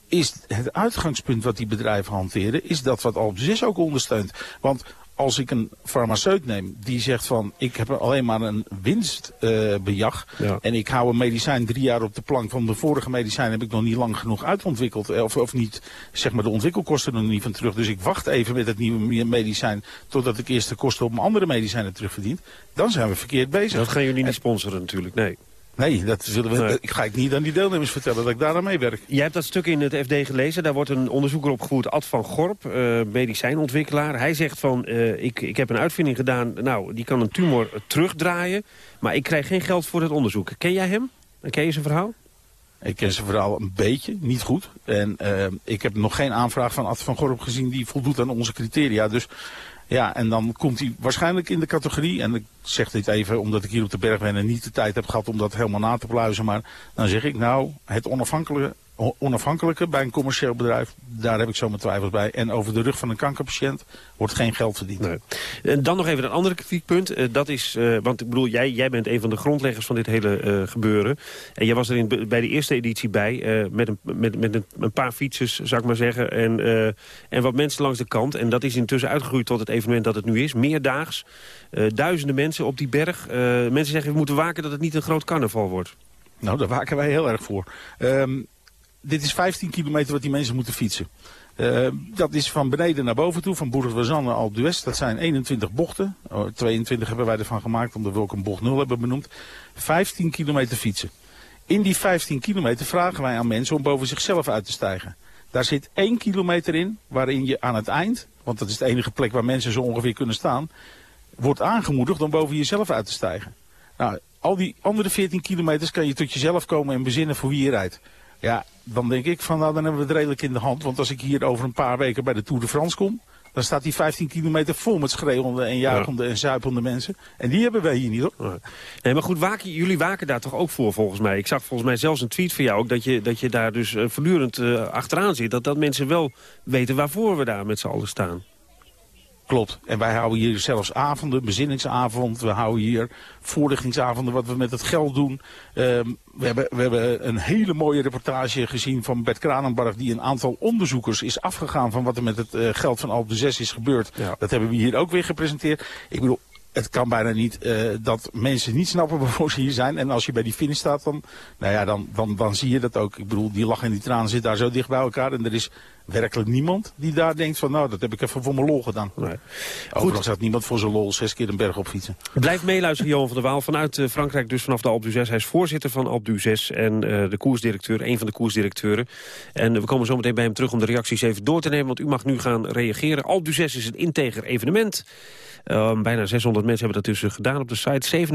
is het uitgangspunt wat die bedrijven hanteren, is dat wat Alp 6 ook ondersteunt. Want als ik een farmaceut neem die zegt van ik heb alleen maar een winstbejag en ik hou een medicijn drie jaar op de plank van de vorige medicijn heb ik nog niet lang genoeg uitontwikkeld eh, of, of niet zeg maar de ontwikkelkosten er nog niet van terug. Dus ik wacht even met het nieuwe medicijn totdat ik eerst de kosten op mijn andere medicijnen terugverdient. Dan zijn we verkeerd bezig.
Dat gaan jullie niet sponsoren natuurlijk, nee.
Nee, dat zullen we,
Nee.
dat ga ik niet aan die deelnemers vertellen dat ik daar aan meewerk.
Jij hebt dat stuk in het FD gelezen. Daar wordt een onderzoeker opgevoerd, Ad van Gorp, eh, medicijnontwikkelaar. Hij zegt van, eh, ik, ik heb een uitvinding gedaan, nou, die kan een tumor terugdraaien. Maar ik krijg geen geld voor het onderzoek. Ken jij hem? Ken je zijn verhaal?
Ik ken zijn verhaal een beetje, niet goed. En eh, ik heb nog geen aanvraag van Ad van Gorp gezien die voldoet aan onze criteria. Dus ja, en dan komt hij waarschijnlijk in de categorie. En ik zeg dit even omdat ik hier op de berg ben en niet de tijd heb gehad om dat helemaal na te pluizen. Maar dan zeg ik nou, het onafhankelijke onafhankelijke bij een commercieel bedrijf, daar heb ik zo mijn twijfels bij. En over de rug van een kankerpatiënt wordt geen geld verdiend.
En dan nog even een ander kritiekpunt. Eh, dat is, eh, want ik bedoel, jij, jij bent een van de grondleggers van dit hele eh, gebeuren. En jij was er in, bij de eerste editie bij, met, een, met, met een, paar fietsers, zou ik maar zeggen. En, en wat mensen langs de kant. En dat is intussen uitgegroeid tot het evenement dat het nu is. Meerdaags. Duizenden mensen op die berg. Mensen zeggen, we moeten waken dat het niet een groot carnaval wordt.
Nou, daar waken wij heel erg voor. Ehm, dit is 15 kilometer wat die mensen moeten fietsen. Ehm, dat is van beneden naar boven toe, van Bourg-Wazan naar Alpe d'Huez. Dat zijn 21 bochten. Oh, 22 hebben wij ervan gemaakt, omdat we ook een bocht 0 hebben benoemd. 15 kilometer fietsen. In die 15 kilometer vragen wij aan mensen om boven zichzelf uit te stijgen. Daar zit één kilometer in, waarin je aan het eind, want dat is de enige plek waar mensen zo ongeveer kunnen staan, wordt aangemoedigd om boven jezelf uit te stijgen. Nou, al die andere 14 kilometers kan je tot jezelf komen en bezinnen voor wie je rijdt. Ja, dan denk ik van nou, dan hebben we het redelijk in de hand. Want als ik hier over een paar weken bij de Tour de France kom... dan staat die 15 kilometer vol met schreeuwende en juichende en zuipende mensen. En die hebben wij hier niet hoor.
Nee, maar goed, waken, jullie waken daar toch ook voor volgens mij. Ik zag volgens mij zelfs een tweet van jou ook dat je, dat je daar dus eh, voortdurend eh, achteraan zit. Dat, dat mensen wel weten waarvoor we daar met z'n allen staan.
Klopt. En wij houden hier zelfs avonden, bezinningsavond. We houden hier voorlichtingsavonden, wat we met het geld doen. Ehm, we, hebben, we hebben een hele mooie reportage gezien van Bert Kranenbarg... die een aantal onderzoekers is afgegaan van wat er met het eh, geld van Alpe 6 is gebeurd. Dat hebben we hier ook weer gepresenteerd. Ik bedoel, het kan bijna niet eh, dat mensen niet snappen waarvoor ze hier zijn. En als je bij die finish staat, dan, nou ja, dan, dan, dan zie je dat ook. Ik bedoel, die lach en die tranen zitten daar zo dicht bij elkaar. En er is werkelijk niemand die daar denkt van, nou, dat heb ik even voor mijn lol gedaan. Nee. Overigens gaat niemand voor zijn lol zes keer een berg op fietsen.
Blijf meeluisteren, Johan van der Waal. Vanuit eh, Frankrijk, dus vanaf de Alpe d'Huez. Hij is voorzitter van Alpe d'Huez en eh, de koersdirecteur, een van de koersdirecteuren. En we komen zo meteen bij hem terug om de reacties even door te nemen, want u mag nu gaan reageren. Alpe d'Huez is een integer evenement. Um, bijna 600 mensen hebben dat dus gedaan op de site.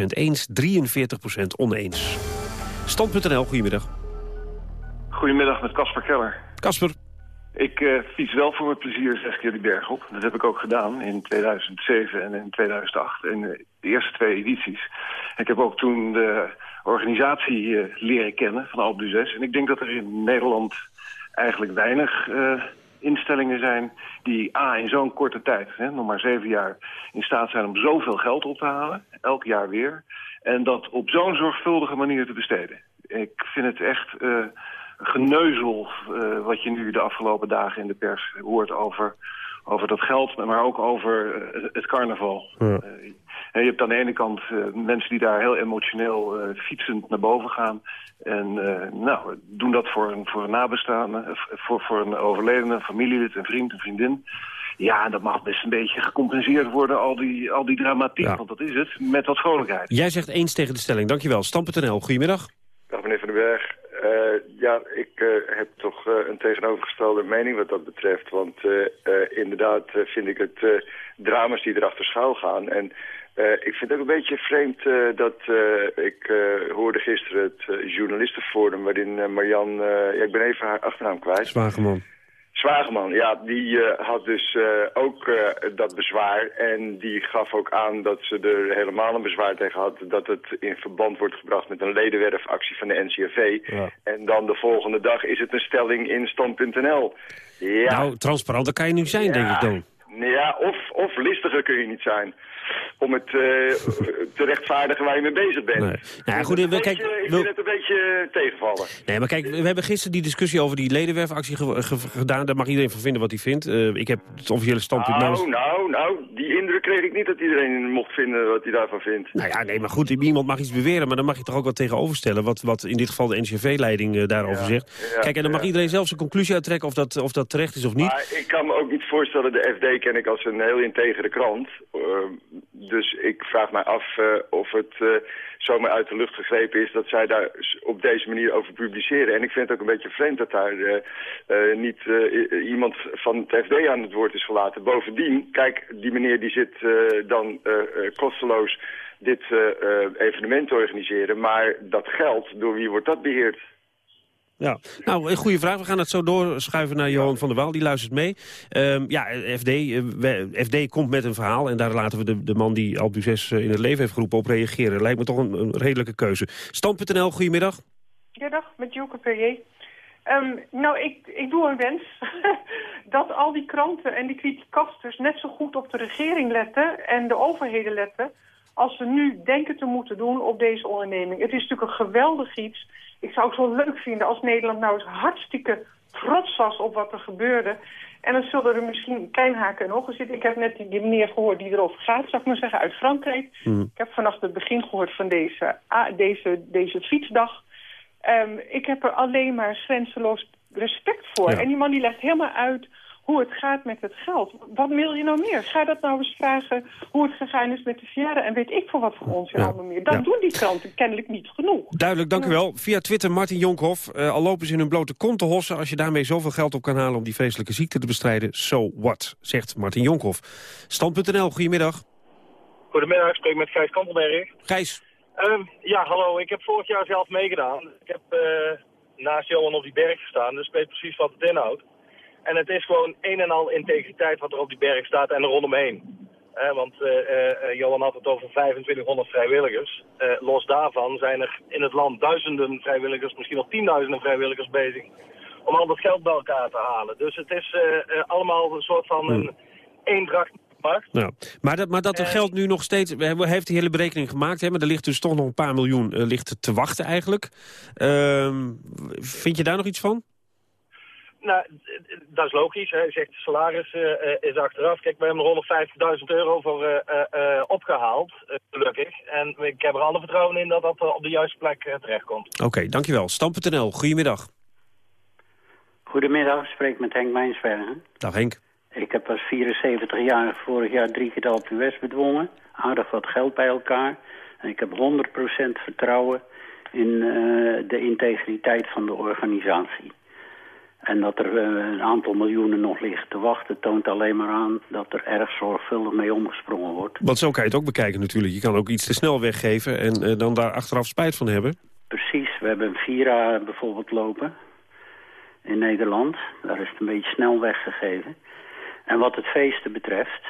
57% eens, 43% oneens. Stand.nl, goedemiddag.
Goedemiddag met Casper Keller.
Casper.
Ik uh, fiets wel voor mijn plezier zes keer die berg op. Dat heb ik ook gedaan in 2007 en in 2008. In de eerste twee edities. Ik heb ook toen de organisatie uh, leren kennen van Alpe d'Huez. En ik denk dat er in Nederland eigenlijk weinig... Instellingen zijn die A, in zo'n korte tijd, hè, nog maar zeven jaar, in staat zijn om zoveel geld op te halen, elk jaar weer, en dat op zo'n zorgvuldige manier te besteden. Ik vind het echt uh, geneuzel uh, wat je nu de afgelopen dagen in de pers hoort over, over dat geld, maar ook over uh, het carnaval. Ja. Je hebt aan de ene kant mensen die daar heel emotioneel fietsend naar boven gaan. En uh, nou, doen dat voor een, voor een nabestaande, voor, voor een overledene, familielid, een vriend, een vriendin. Ja, dat mag best een beetje gecompenseerd worden, al die, al die dramatiek, ja. want dat is het, met wat vrolijkheid.
Jij zegt eens tegen de stelling, dankjewel. Stam.nl, goedemiddag.
Dag meneer Van den Berg. Uh, ja, ik uh, heb toch uh, een tegenovergestelde mening wat dat betreft. Want inderdaad vind ik het drama's die erachter schuil gaan. En uh, ik vind het ook een beetje vreemd uh, dat uh, ik hoorde gisteren het journalistenforum waarin Marian, ja ik ben even haar achternaam kwijt.
Zwageman.
Zwageman, ja, die had dus ook dat bezwaar en die gaf ook aan dat ze er helemaal een bezwaar tegen had dat het in verband wordt gebracht met een ledenwerfactie van de NCRV. Ja. En dan de volgende dag is het een stelling in stand.nl.
Ja. Nou, transparanter kan je nu zijn,
ja.
denk ik dan.
Ja, of, of listiger kun je niet zijn om het uh, te rechtvaardigen waar je mee bezig bent.
Nee. Nou, goed, we, kijk,
ik vind het een beetje tegenvallen.
Nee, maar kijk, we hebben gisteren die discussie over die ledenwerfactie ge ge gedaan. Daar mag iedereen van vinden wat hij vindt. Uh, ik heb het officiële standpunt...
Nou,
namens...
nou, nou, die indruk kreeg ik niet dat iedereen mocht vinden wat hij daarvan vindt.
Nou ja, nee, maar goed, iemand mag iets beweren, maar dan mag je toch ook wat tegenoverstellen. Wat, wat in dit geval de NCV-leiding daarover
ja,
zegt. Kijk, en dan mag iedereen zelf zijn conclusie uittrekken of dat, of dat terecht is of niet.
Maar ik kan me ook niet voorstellen, de FD ken ik als een heel integere krant. Dus ik vraag mij af uh, of het uh, zomaar uit de lucht gegrepen is dat zij daar op deze manier over publiceren. En ik vind het ook een beetje vreemd dat daar uh, niet iemand van het FD aan het woord is gelaten. Bovendien, kijk, die meneer die zit dan kosteloos dit evenement te organiseren. Maar dat geld, door wie wordt dat beheerd?
Ja, nou, een goede vraag. We gaan het zo doorschuiven naar Johan van der Waal. Die luistert mee. Um, ja, FD, uh, FD komt met een verhaal. En daar laten we de, de man die Alpe d'Huez in het leven heeft geroepen op reageren. Lijkt me toch een, redelijke keuze. Stand.nl, goedemiddag.
Ja, dag, met Joke Perrier.
Ehm, nou, ik, ik doe een wens dat al die kranten en die criticasters net zo goed op de regering letten en de overheden letten als ze nu denken te moeten doen op deze onderneming. Het is natuurlijk een geweldig iets. Ik zou het zo leuk vinden als Nederland nou eens hartstikke trots was op wat er gebeurde. En dan zullen er misschien klein haken en ogen zitten. Ik heb net die, die meneer gehoord die erover gaat, zou ik maar zeggen, uit Frankrijk. Ik heb vannacht het begin gehoord van deze, deze, deze fietsdag. Ehm, ik heb er alleen maar grenzeloos respect voor.
Ja.
En die man die legt helemaal uit hoe het gaat met het geld. Wat wil je nou meer? Ga dat nou eens vragen hoe het gegaan is met de Sierra... en weet ik voor wat voor ons en allemaal meer. Dat
Ja.
doen die kranten kennelijk niet genoeg.
Duidelijk, dank u wel. Via Twitter Martin Jonkhoff. Eh, al lopen ze in hun blote kont te hossen... als je daarmee zoveel geld op kan halen om die vreselijke ziekte te bestrijden. So what, zegt Martin Jonkhoff. Stand.nl, goedemiddag.
Goedemiddag, ik spreek met Gijs Kantelberg.
Gijs.
Ehm, ja, hallo. Ik heb vorig jaar zelf meegedaan. Ik heb eh, naast Johan op die berg gestaan, dus ik weet precies wat het inhoudt. En het is gewoon een en al integriteit wat er op die berg staat en er rondomheen. Eh, want eh, eh, eh, Johan had het over 2500 vrijwilligers. Eh, los daarvan zijn er in het land duizenden vrijwilligers, misschien wel tienduizenden vrijwilligers bezig om al dat geld bij elkaar te halen. Dus het is allemaal een soort van een eendracht.
Nou, maar dat, maar dat er geld nu nog steeds... We hebben, heeft die hele berekening gemaakt, hè, maar er ligt dus toch nog een paar miljoen ligt te wachten eigenlijk. Ehm, vind je daar nog iets van?
Nou, dat is logisch. Hè. Je zegt, het salaris eh, eh, is achteraf. Kijk, we hebben er 150.000 euro voor eh, eh, eh, opgehaald, eh, gelukkig. En ik heb er alle vertrouwen in dat dat op de juiste plek terechtkomt.
Oké, dankjewel. Stam.nl, goedemiddag.
Goedemiddag, ik spreek met Henk Mijnsbergen.
Dag Henk.
Ik heb als 74 jaar vorig jaar drie keer de Alpe bedwongen. Aardig wat geld bij elkaar. En ik heb 100% vertrouwen in eh, de integriteit van de organisatie. En dat er eh, een aantal miljoenen nog liggen te wachten... toont alleen maar aan dat er erg zorgvuldig mee omgesprongen wordt.
Want zo kan je het ook bekijken natuurlijk. Je kan ook iets te snel weggeven en eh, dan daar achteraf spijt van hebben.
Precies, we hebben een Vira bijvoorbeeld lopen in Nederland. Daar is het een beetje snel weggegeven. En wat het feesten betreft,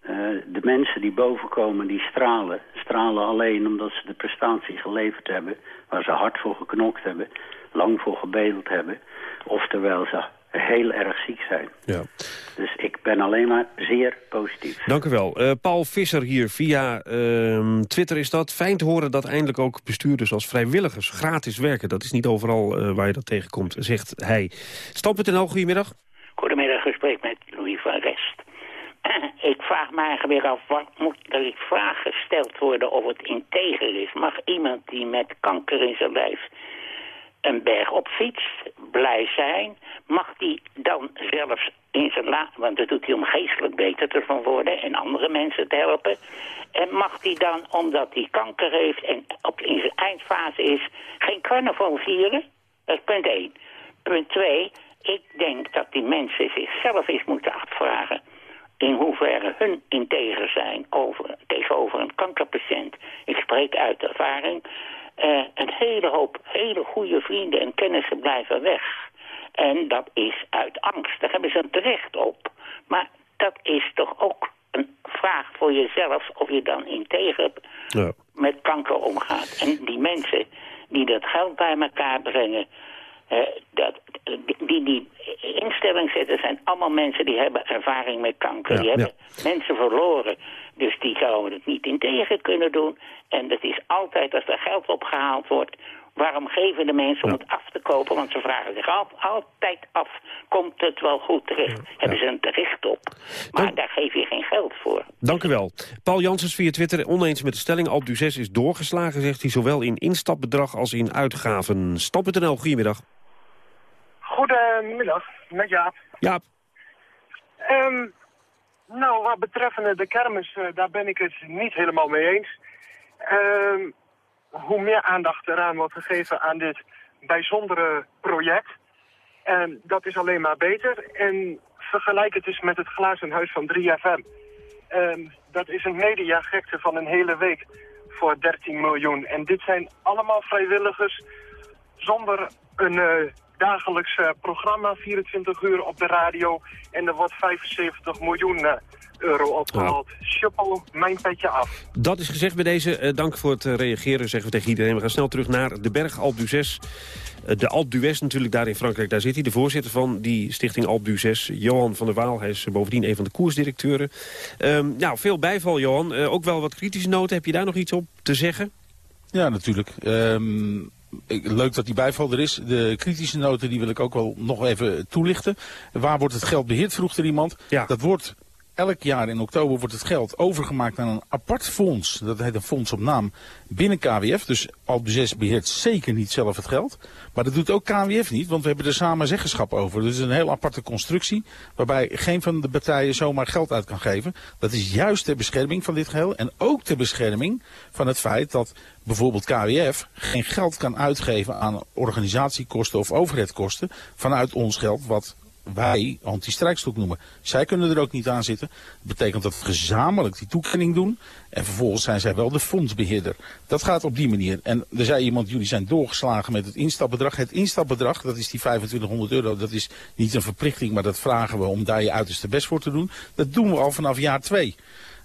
eh, de mensen die bovenkomen, die stralen. Stralen alleen omdat ze de prestatie geleverd hebben, waar ze hard voor geknokt hebben, lang voor gebedeld hebben. Oftewel ze heel erg ziek zijn.
Ja.
Dus ik ben alleen maar zeer positief.
Dank u wel. Eh, Paul Visser hier via ehm, Twitter is dat. Fijn te horen dat eindelijk ook bestuurders als vrijwilligers gratis werken. Dat is niet overal eh, waar je dat tegenkomt, zegt hij. Stam.nl, goedemiddag.
Goedemiddag, gesprek met Louis van Rest. Ik vraag me eigenlijk weer af, wat moet er die vraag gesteld worden of het integer is? Mag iemand die met kanker in zijn lijf een berg op blij zijn, mag die dan zelfs in zijn la, want dat doet hij om geestelijk beter te van worden en andere mensen te helpen. En mag die dan, omdat hij kanker heeft en op, in zijn eindfase is, geen carnaval vieren? Dat is punt 1. Punt 2, ik denk dat die mensen zichzelf eens moeten afvragen in hoeverre hun integer zijn over, tegenover een kankerpatiënt. Ik spreek uit ervaring. Eh, een hele hoop hele goede vrienden en kennissen blijven weg. En dat is uit angst. Daar hebben ze een terecht op. Maar dat is toch ook een vraag voor jezelf of je dan integer
Ja.
met kanker omgaat. En die mensen die dat geld bij elkaar brengen... eh, dat, die die instelling zetten zijn allemaal mensen die hebben ervaring met kanker.
Ja,
die hebben mensen verloren. Dus die zouden het niet integer kunnen doen. En dat is altijd als er geld opgehaald wordt... Waarom geven de mensen om het af te kopen? Want ze vragen zich al- altijd af, komt het wel goed terecht? Hebben ze een terecht op? Maar daar geef je geen geld voor.
Dank u wel. Paul Janssens via Twitter oneens met de stelling. Alp du 6 is doorgeslagen, zegt hij, zowel in instapbedrag als in uitgaven. Stam.nl, goedemiddag.
Goedemiddag, met Jaap.
Jaap.
Ehm, nou, wat betreffende de kermis, eh, daar ben ik het niet helemaal mee eens. Ehm, hoe meer aandacht eraan wordt gegeven aan dit bijzondere project, en dat is alleen maar beter. En vergelijk het eens met het glazen huis van 3FM. Ehm, dat is een mediagekte van een hele week voor 13 miljoen. En dit zijn allemaal vrijwilligers zonder een eh, dagelijks eh, programma, 24 uur op de radio. En er wordt 75 miljoen eh, euro opgehaald. Chapeau, mijn petje af.
Dat is gezegd bij deze. Eh, dank voor het reageren, zeggen we tegen iedereen. We gaan snel terug naar de berg d'Huez. Eh, de Alpe d'Huez natuurlijk daar in Frankrijk, daar zit hij. De voorzitter van die stichting Alpe d'Huez, Johan van der Waal. Hij is bovendien een van de koersdirecteuren. Ehm, nou, veel bijval, Johan. Eh, ook wel wat kritische noten. Heb je daar nog iets op te zeggen?
Ja, natuurlijk. Ehm, ik- leuk dat die bijval er is. De kritische noten die wil ik ook wel nog even toelichten. Waar wordt het geld beheerd, vroeg er iemand. Dat wordt elk jaar in oktober wordt het geld overgemaakt naar een apart fonds. Dat heet een fonds op naam binnen KWF. Dus 6 beheert zeker niet zelf het geld. Maar dat doet ook KWF niet, want we hebben er samen zeggenschap over. Dus het is een heel aparte constructie waarbij geen van de partijen zomaar geld uit kan geven. Dat is juist ter bescherming van dit geheel en ook ter bescherming van het feit dat bijvoorbeeld KWF geen geld kan uitgeven aan organisatiekosten of overheidskosten vanuit ons geld wat wij anti-strijkstok noemen. Zij kunnen er ook niet aan zitten. Dat betekent dat we gezamenlijk die toekenning doen. En vervolgens zijn zij wel de fondsbeheerder. Dat gaat op die manier. En er zei iemand, jullie zijn doorgeslagen met het instapbedrag. Het instapbedrag, dat is die 2500 euro. Dat is niet een verplichting, maar dat vragen we om daar je uiterste best voor te doen. Dat doen we al vanaf jaar 2.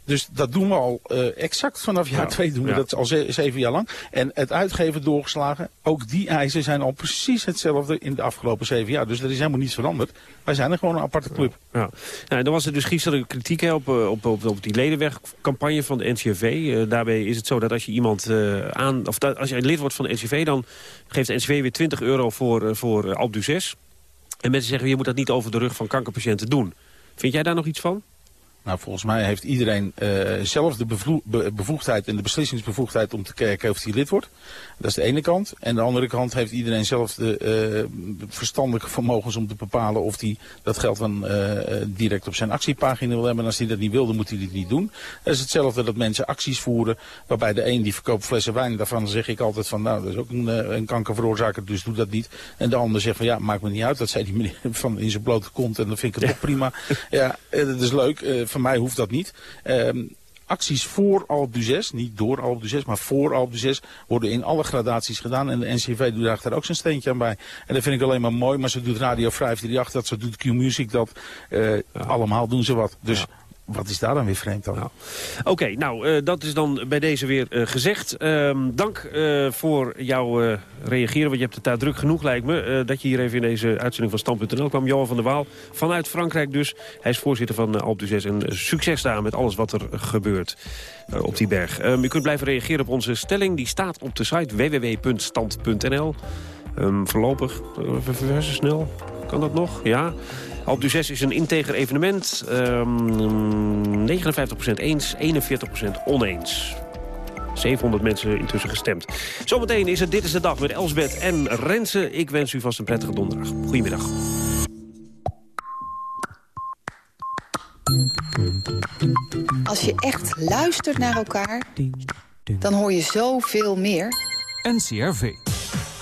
Dus dat doen we al eh, exact vanaf jaar
Ja,
2 doen we
ja.
dat al ze- zeven jaar lang. En het uitgeven doorgeslagen, ook die eisen zijn al precies hetzelfde in de afgelopen zeven jaar. Dus er is helemaal niets veranderd. Wij zijn er gewoon een aparte club.
Ja. Nou, dan was er dus gisteren kritiek hè, op, eh, op, op, op die ledenwegcampagne van de NCV. Eh, daarbij is het zo dat als je iemand aan, of dat, als je lid wordt van de NCV, dan geeft de NCV weer 20 euro voor, voor d'Huez. En mensen zeggen, je moet dat niet over de rug van kankerpatiënten doen. Vind jij daar nog iets van?
Nou, volgens mij heeft iedereen eh, zelf de bevoegdheid en de beslissingsbevoegdheid om te kijken of hij lid wordt. Dat is de ene kant. En de andere kant heeft iedereen zelf de eh, verstandelijke vermogens om te bepalen of hij dat geld dan eh, direct op zijn actiepagina wil hebben. En als hij dat niet wil, dan moet hij dit niet doen. Dat is hetzelfde dat mensen acties voeren waarbij de een die verkoopt flessen wijn. Daarvan zeg ik altijd van nou, dat is ook een, eh, een kankerveroorzaker, dus doe dat niet. En de ander zegt van ja, maakt me niet uit. Dat zei die meneer van in zijn blote kont en dan vind ik het ook prima. Ja, dat is leuk. Voor mij hoeft dat niet. Ehm, acties voor Alpe d'Huez, niet door Alpe d'Huez, maar voor Alpe d'Huez, worden in alle gradaties gedaan. En de NCV doet daar ook zijn steentje aan bij. En dat vind ik alleen maar mooi, maar zo doet Radio 538 dat, zo doet Q-Music dat. Eh, Allemaal doen ze wat. Dus wat is daar dan weer vreemd dan?
Oké, nou, eh, dat is dan bij deze weer eh, gezegd. Ehm, dank eh, voor jouw reageren, want je hebt het daar druk genoeg, lijkt me... dat je hier even in deze uitzending van Stand.nl kwam. Johan van der Waal, vanuit Frankrijk dus. Hij is voorzitter van Alpe d'Huez en succes daar met alles wat er gebeurt op die berg. Ehm, u kunt blijven reageren op onze stelling. Die staat op de site www.stand.nl. Ehm, voorlopig, verversen snel, kan dat nog? Ja. Alpe d'Huez is een integer evenement. Ehm 59% eens, 41% oneens. 700 mensen intussen gestemd. Zometeen is het Dit is de Dag met Elsbeth en Renze. Ik wens u vast een prettige donderdag. Goedemiddag.
Als je echt luistert naar elkaar, dan hoor je zoveel meer.
NCRV.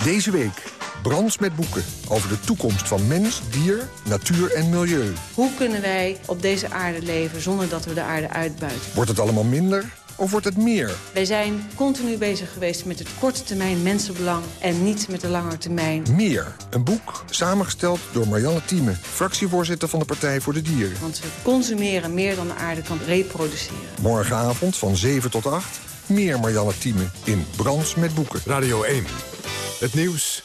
Deze week Brands met boeken over de toekomst van mens, dier, natuur en milieu.
Hoe kunnen wij op deze aarde leven zonder dat we de aarde uitbuiten?
Wordt het allemaal minder of wordt het meer?
Wij zijn continu bezig geweest met het korte termijn mensenbelang... en niet met de lange termijn.
Meer. Een boek samengesteld door Marianne Thieme, fractievoorzitter van de Partij voor de Dieren.
Want we consumeren meer dan de aarde kan reproduceren.
Morgenavond van 7 tot 8. Meer Marianne Thieme in Brands met boeken.
Radio 1. Het nieuws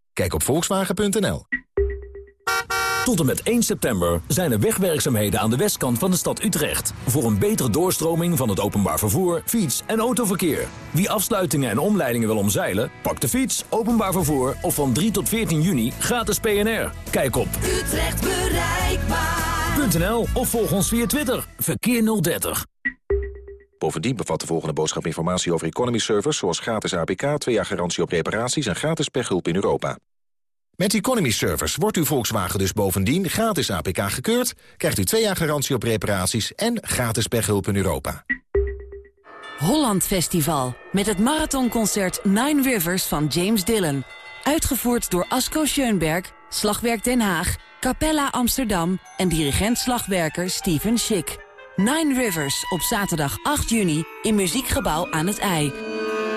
Kijk op volkswagen.nl.
Tot en met 1 september zijn er wegwerkzaamheden aan de westkant van de stad Utrecht. Voor een betere doorstroming van het openbaar vervoer, fiets- en autoverkeer. Wie afsluitingen en omleidingen wil omzeilen, pak de fiets, openbaar vervoer of van 3 tot 14 juni gratis PNR. Kijk op
Utrecht bereikbaar.
.nl of volg ons via Twitter. Verkeer 030.
Bovendien bevat de volgende boodschap informatie over economy servers... zoals gratis APK, twee jaar garantie op reparaties en gratis pechhulp in Europa. Met Economy Servers wordt uw Volkswagen dus bovendien gratis APK gekeurd... krijgt u twee jaar garantie op reparaties en gratis pechhulp in Europa.
Holland Festival. Met het marathonconcert Nine Rivers van James Dillon. Uitgevoerd door Asko Schoenberg, Slagwerk Den Haag, Capella Amsterdam... en dirigent-slagwerker Steven Schick. Nine Rivers op zaterdag 8 juni in Muziekgebouw aan het IJ.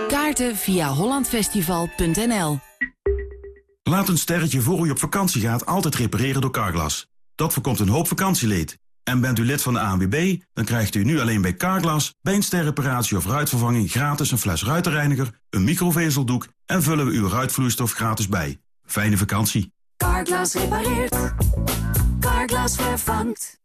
Kaarten via hollandfestival.nl
Laat een sterretje voor u op vakantie gaat altijd repareren door Carglass. Dat voorkomt een hoop vakantieleed. En bent u lid van de ANWB, dan krijgt u nu alleen bij Carglass... bij een sterreparatie of ruitvervanging gratis een fles ruitenreiniger... een microvezeldoek en vullen we uw ruitvloeistof gratis bij. Fijne vakantie.
Carglass repareert. Carglass vervangt.